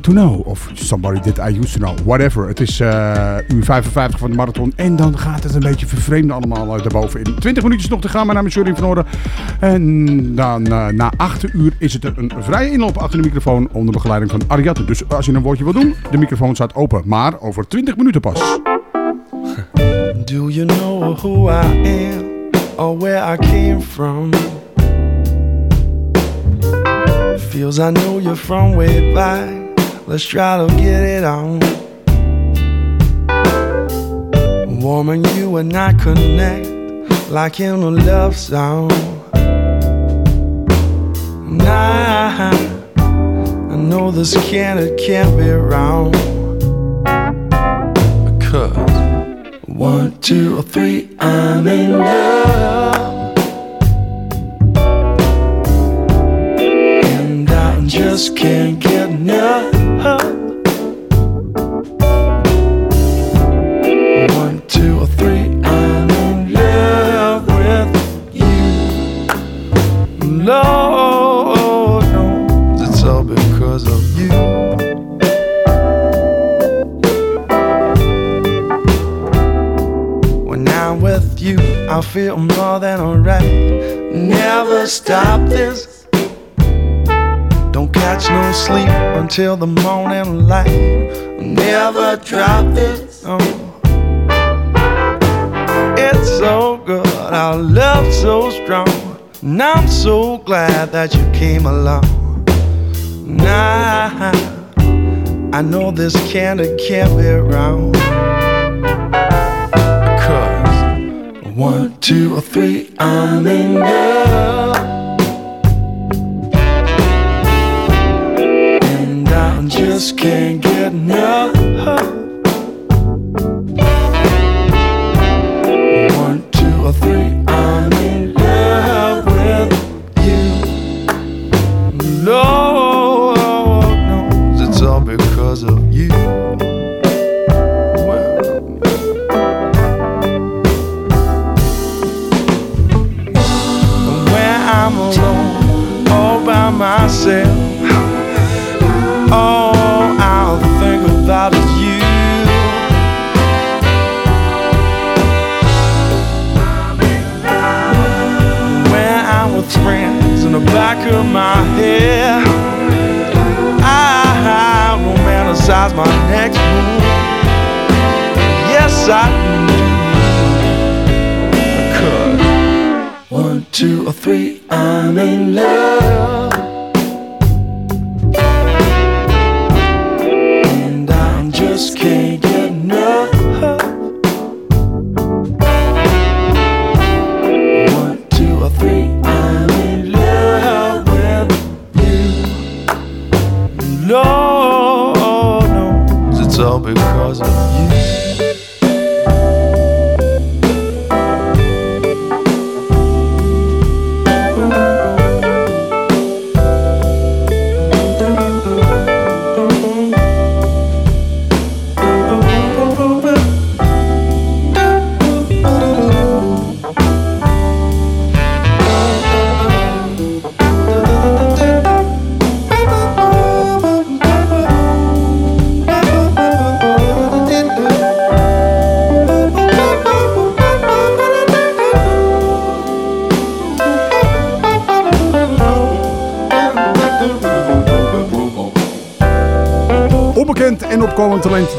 to Know. Of Somebody Did I Used to Know. Whatever. Het is uur 55 van de marathon. En dan gaat het een beetje vervreemden allemaal uh, daarboven in. 20 minuutjes nog te gaan. Mijn naam is Jorien van Orde. En dan na 8 uur is het een vrije inloop achter de microfoon onder begeleiding van Ariadne. Dus als je een woordje wil doen, de microfoon staat open. Maar over 20 minuten pas. Do you know who I am or where I came from? Feels I know you're from way back. Let's try to get it on. Woman, you and I connect like in a love song. Nah, I know this can it can't be wrong. Cause one, two, or three, I'm in love. And I just can't get enough. I feel more than alright. Never stop this. Don't catch no sleep until the morning light. Never drop this. Oh. It's so good, our love so strong. And I'm so glad that you came along. Nah, I know this can't, it can't be wrong. One, two, or three, I'm in love. And I just can't get enough. I. Cause one, two, or three, I'm in love. And I just can't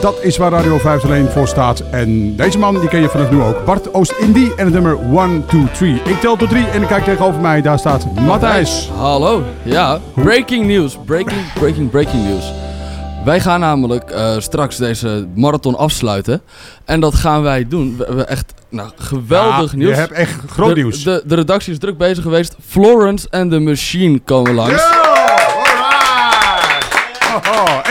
dat is waar Radio 501 voor staat. En deze man, die ken je vanaf nu ook. Bart Oost-Indie en het nummer 1, 2, 3. Ik tel tot 3 en ik kijk tegenover mij, daar staat Matthijs. Hallo, ja. Breaking news, breaking, breaking, breaking news. Wij gaan namelijk eh, straks deze marathon afsluiten. En dat gaan wij doen. We hebben echt nou, geweldig Ja, nieuws. je hebt echt groot De- nieuws. De, de redactie is druk bezig geweest. Florence and the Machine komen langs.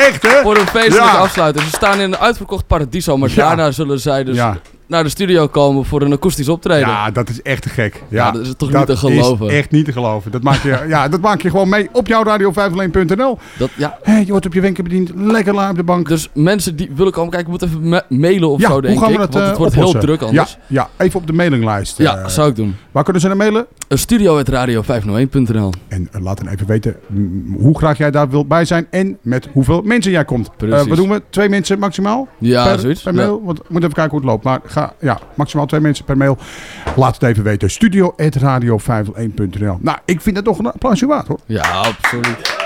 Echt hè? Voor een feestelijke Ja. afsluiting. Ze staan in een uitverkocht Paradiso, maar Ja. daarna zullen zij dus Ja. naar de studio komen voor een akoestisch optreden. Ja, dat is echt te gek. Ja, dat is toch niet te geloven? is echt niet te geloven. Dat maak je, ja, dat maak je gewoon mee op jouw radio501.nl. Dat, ja. Hey, je wordt op je wenken bediend. Lekker laag op de bank. Dus mensen die willen komen kijken, moeten even ma- mailen of zo, denk hoe gaan ik. we dat want het eh, wordt oplossen? heel druk anders. Ja, ja, even op de mailinglijst. Ja, eh, zou ik doen. Waar kunnen ze naar mailen? Studio.radio501.nl En eh, laat dan even weten hoe graag jij daar wilt bij zijn en met hoeveel mensen jij komt. Eh, Precies. wat doen we? Twee mensen maximaal? Ja, per, zoiets. Per mail? Want we moeten even kijken hoe het loopt. Maar ga, ja, maximaal twee mensen per mail. Laat het even weten. Studio.radio501.nl Nou, ik vind het toch een applausje waard hoor. Ja, absoluut.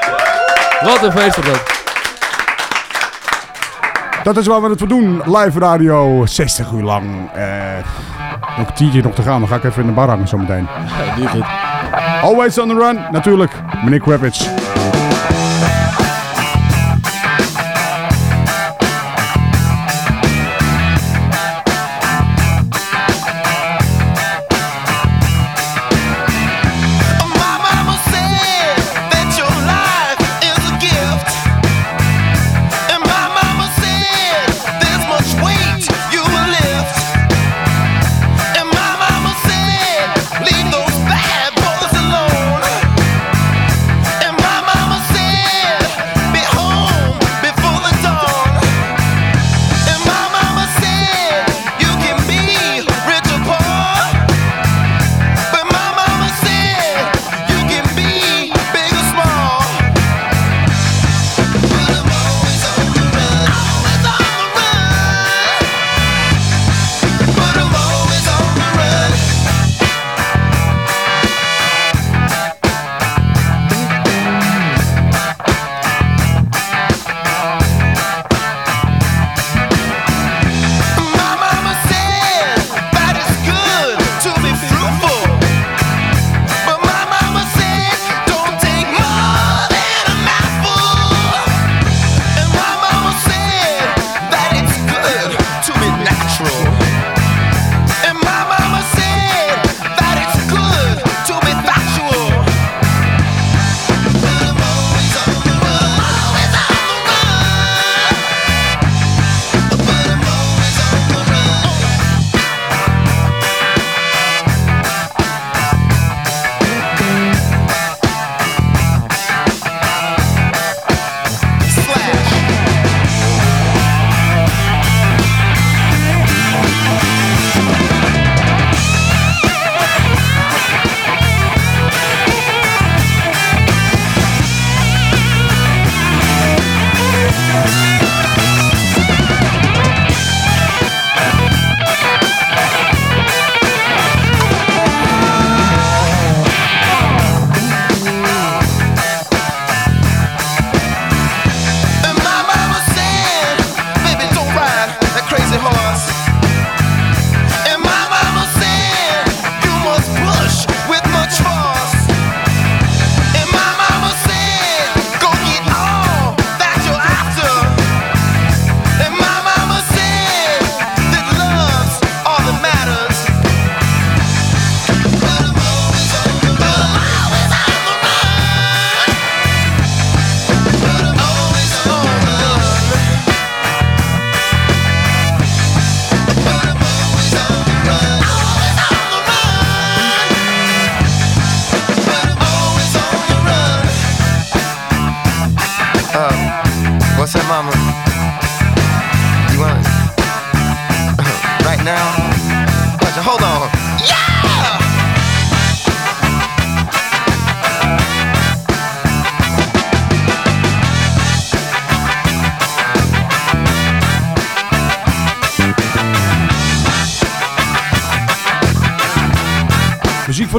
Wat een feest op dat. Dat is waar we het voor doen. Live radio, 60 uur lang. Eh, nog een tientje nog te gaan. Dan ga ik even in de bar hangen zometeen. Ja. Always on the run, natuurlijk. Meneer Kravitz.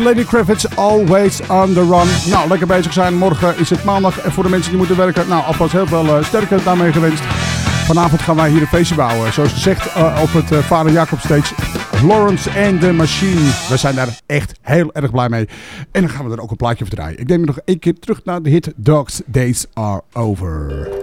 Lady Kravitz, Always on the Run. Nou, lekker bezig zijn. Morgen is het maandag. En voor de mensen die moeten werken, nou, alvast heel veel uh, sterkte daarmee gewenst. Vanavond gaan wij hier een feestje bouwen. Zoals gezegd uh, op het uh, Vader Jacob Stage. Lawrence and the Machine. We zijn daar echt heel erg blij mee. En dan gaan we er ook een plaatje voor draaien. Ik neem nog één keer terug naar de hit Dogs Days Are Over.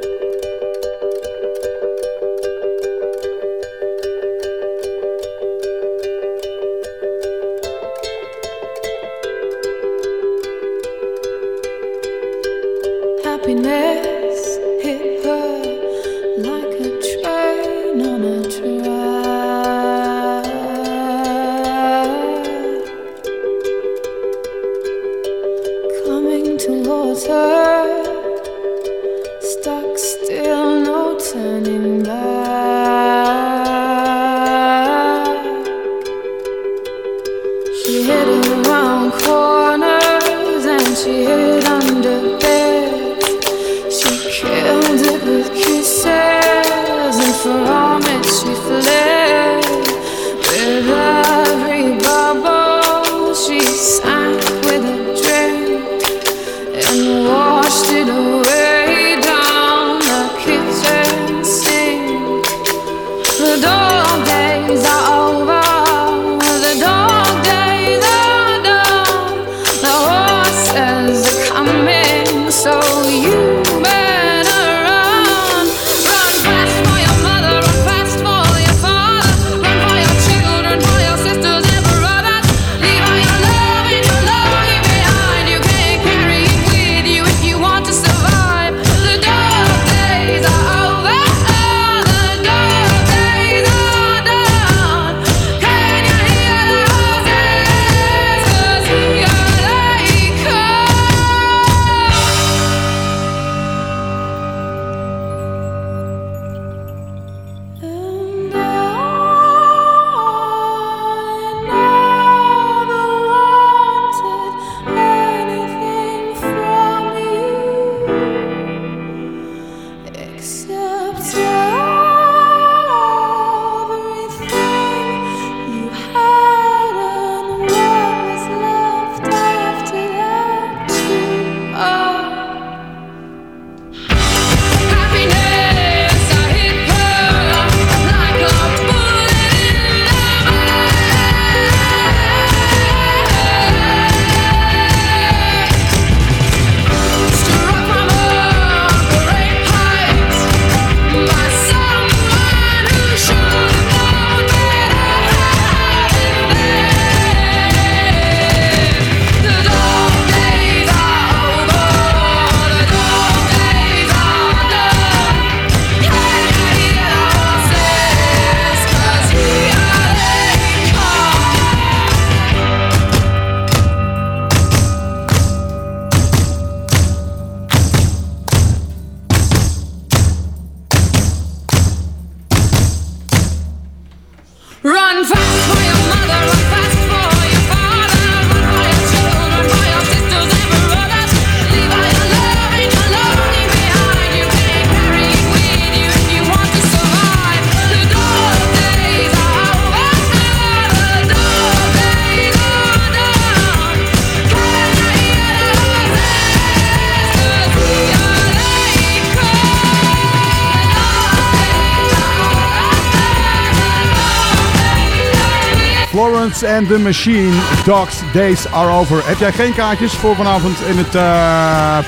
And the Machine. Dogs Days Are Over. Heb jij geen kaartjes voor vanavond in het eh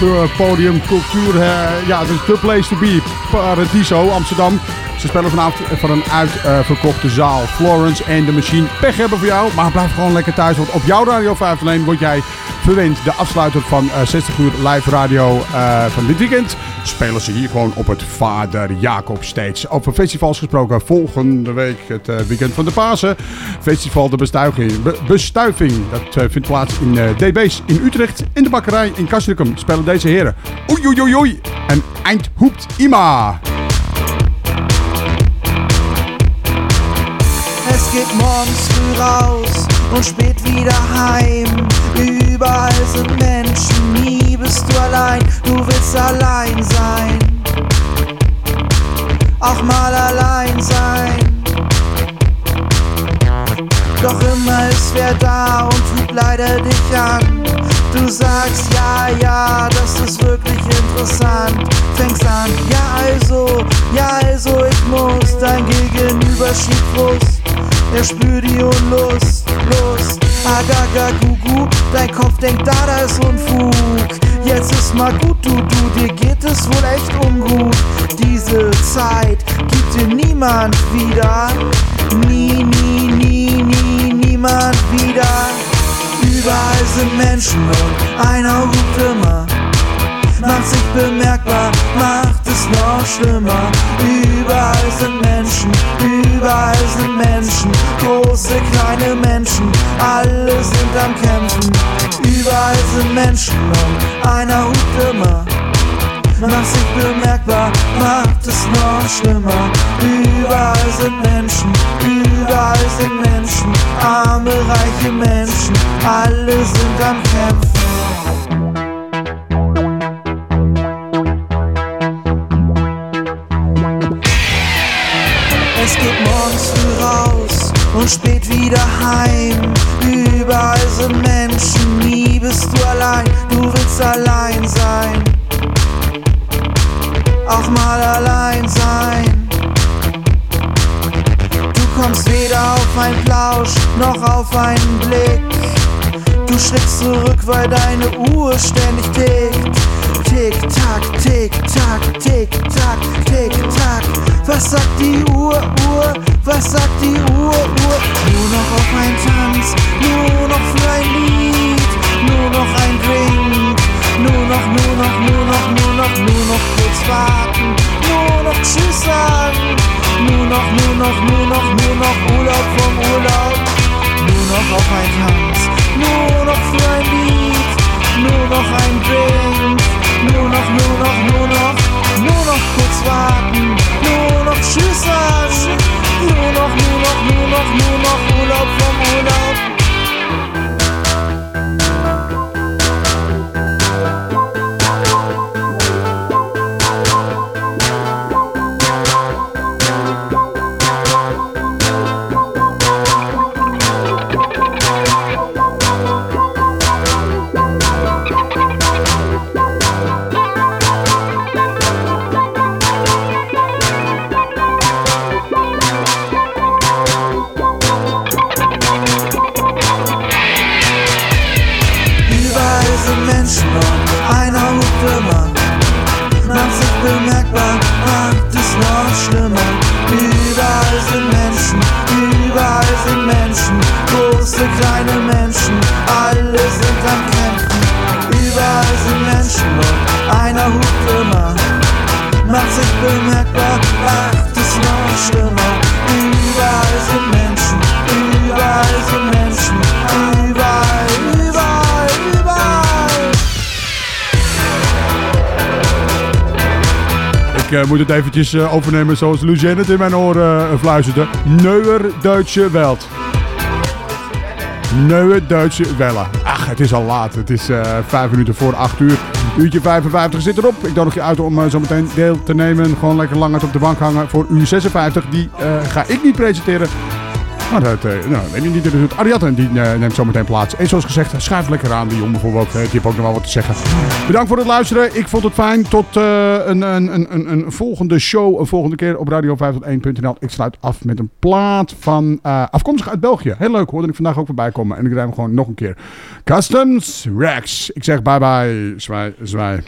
poppodium cultuur? eh, ja, het is the place to be. Paradiso, Amsterdam. Ze spelen vanavond van een uitverkochte zaal. Florence and the Machine. Pech hebben voor jou, maar blijf gewoon lekker thuis. Want op jouw Radio 501 word jij verwend. De afsluiter van eh, 60 uur live radio van dit weekend. Spelen ze hier gewoon op het Vader Jacob Stage. Over festivals gesproken. Volgende week het weekend van de Pasen. Festival De Bestuiving. Be- bestuiving. Dat eh, vindt plaats in eh, DB's in Utrecht. In de bakkerij in Castricum spelen deze heren. Oei oei oei oei. En Eindhoekt Ima. Es geht morgens früh raus und spät wieder heim. Überall sind Menschen, nie bist du allein, du willst allein sein. Auch mal allein sein. Doch immer ist wer da und tut leider dich an. Du sagst ja, ja, das ist wirklich interessant. Fängst an, ja also, ja also, ich muss. Dein Gegenüber schiebt Frust. Er spürt die Unlust, Lust. Agaga gugu, dein Kopf denkt, da, da ist Unfug. Jetzt ist mal gut, du, du, dir geht es wohl echt ungut. Diese Zeit gibt dir niemand wieder. Nie, nie, nie, nie, niemand wieder. Überall sind Menschen und einer ruft immer. Macht sich bemerkbar, macht es noch schlimmer. Überall sind Menschen, überall sind Menschen. Große, kleine Menschen, alle sind am Kämpfen. Überall sind Menschen und einer ruft immer. Macht sich bemerkbar, macht es noch schlimmer. Überall sind Menschen, überall sind Menschen. Arme, reiche Menschen, alle sind am Kämpfen. Es geht morgens früh raus und spät wieder heim. Überall sind Menschen, nie bist du allein, du willst allein sein. Auch mal allein sein. Du kommst weder auf ein Plausch noch auf einen Blick. Du schrittst zurück, weil deine Uhr ständig tickt. Tick, tack, tick, tack, tick, tack, tick, tack. Was sagt die Uhr, Uhr? Was sagt die Uhr, Uhr? Nur noch auf einen Tanz, nur noch für ein Lied, nur noch ein Drink. Nur noch, nur noch, nur noch, nur noch, nur noch kurz warten, nur noch Tschüss sagen. Nur noch, nur noch, nur noch, nur noch Urlaub vom Urlaub. Nur noch auf einen Tanz, nur noch für ein Lied, nur noch ein Drink. Nur noch, nur noch, nur noch, nur noch kurz warten, nur noch Tschüss sagen. Nur noch, nur noch, nur noch, nur noch Urlaub vom Urlaub. Moet het eventjes eh, overnemen zoals Lucien het in mijn oren eh, fluisterde. Neuer Duitse Welt. Neuer Duitse Welle. Ach, het is al laat. Het is eh, vijf minuten voor acht uur. Uurtje 55 zit erop. Ik nodig je uit om eh, zo meteen deel te nemen. Gewoon lekker lang op de bank hangen voor uur 56. Die ga ik niet presenteren. Maar dat, eh, nou, weet je niet dat het Ariadne die eh, neemt zometeen plaats. En zoals gezegd, schuif lekker aan, die jongen bijvoorbeeld. Eh, die heeft ook nog wel wat te zeggen. Bedankt voor het luisteren. Ik vond het fijn. Tot een, een, een, een, volgende show, een volgende keer op radio501.nl. Ik sluit af met een plaat van afkomstig uit België. Heel leuk, hoorde ik vandaag ook voorbij komen. En ik rij hem gewoon nog een keer. Customs Rex. Ik zeg bye bye, zwaai, zwaai.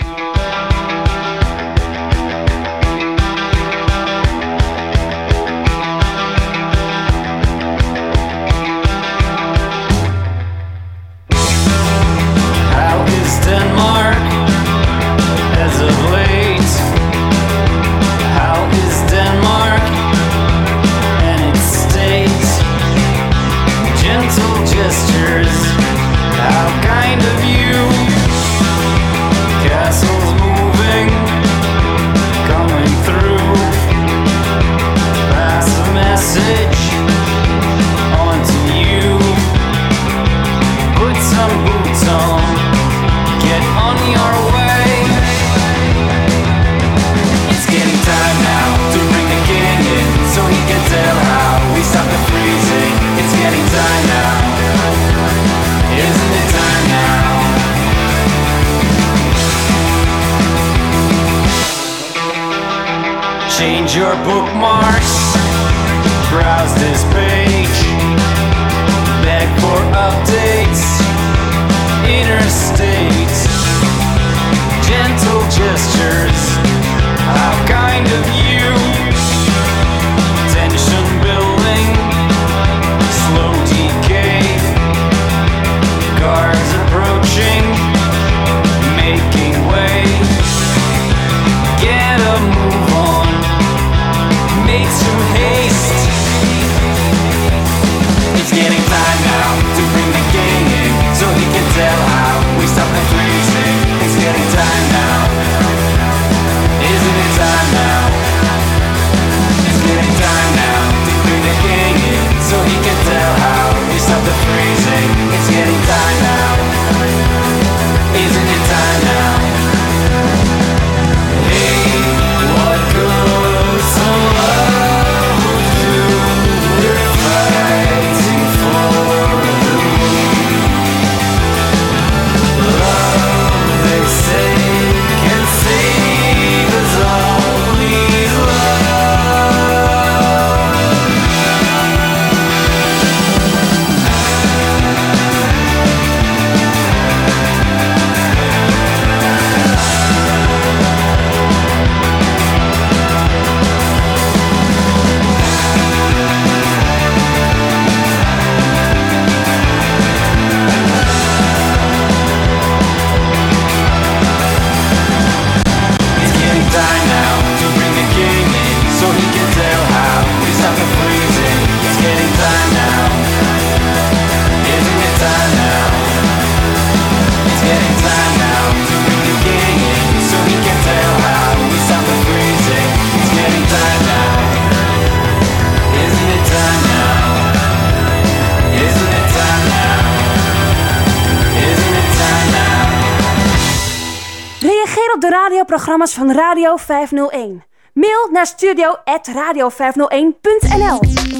van Radio 501. Mail naar studio.radio501.nl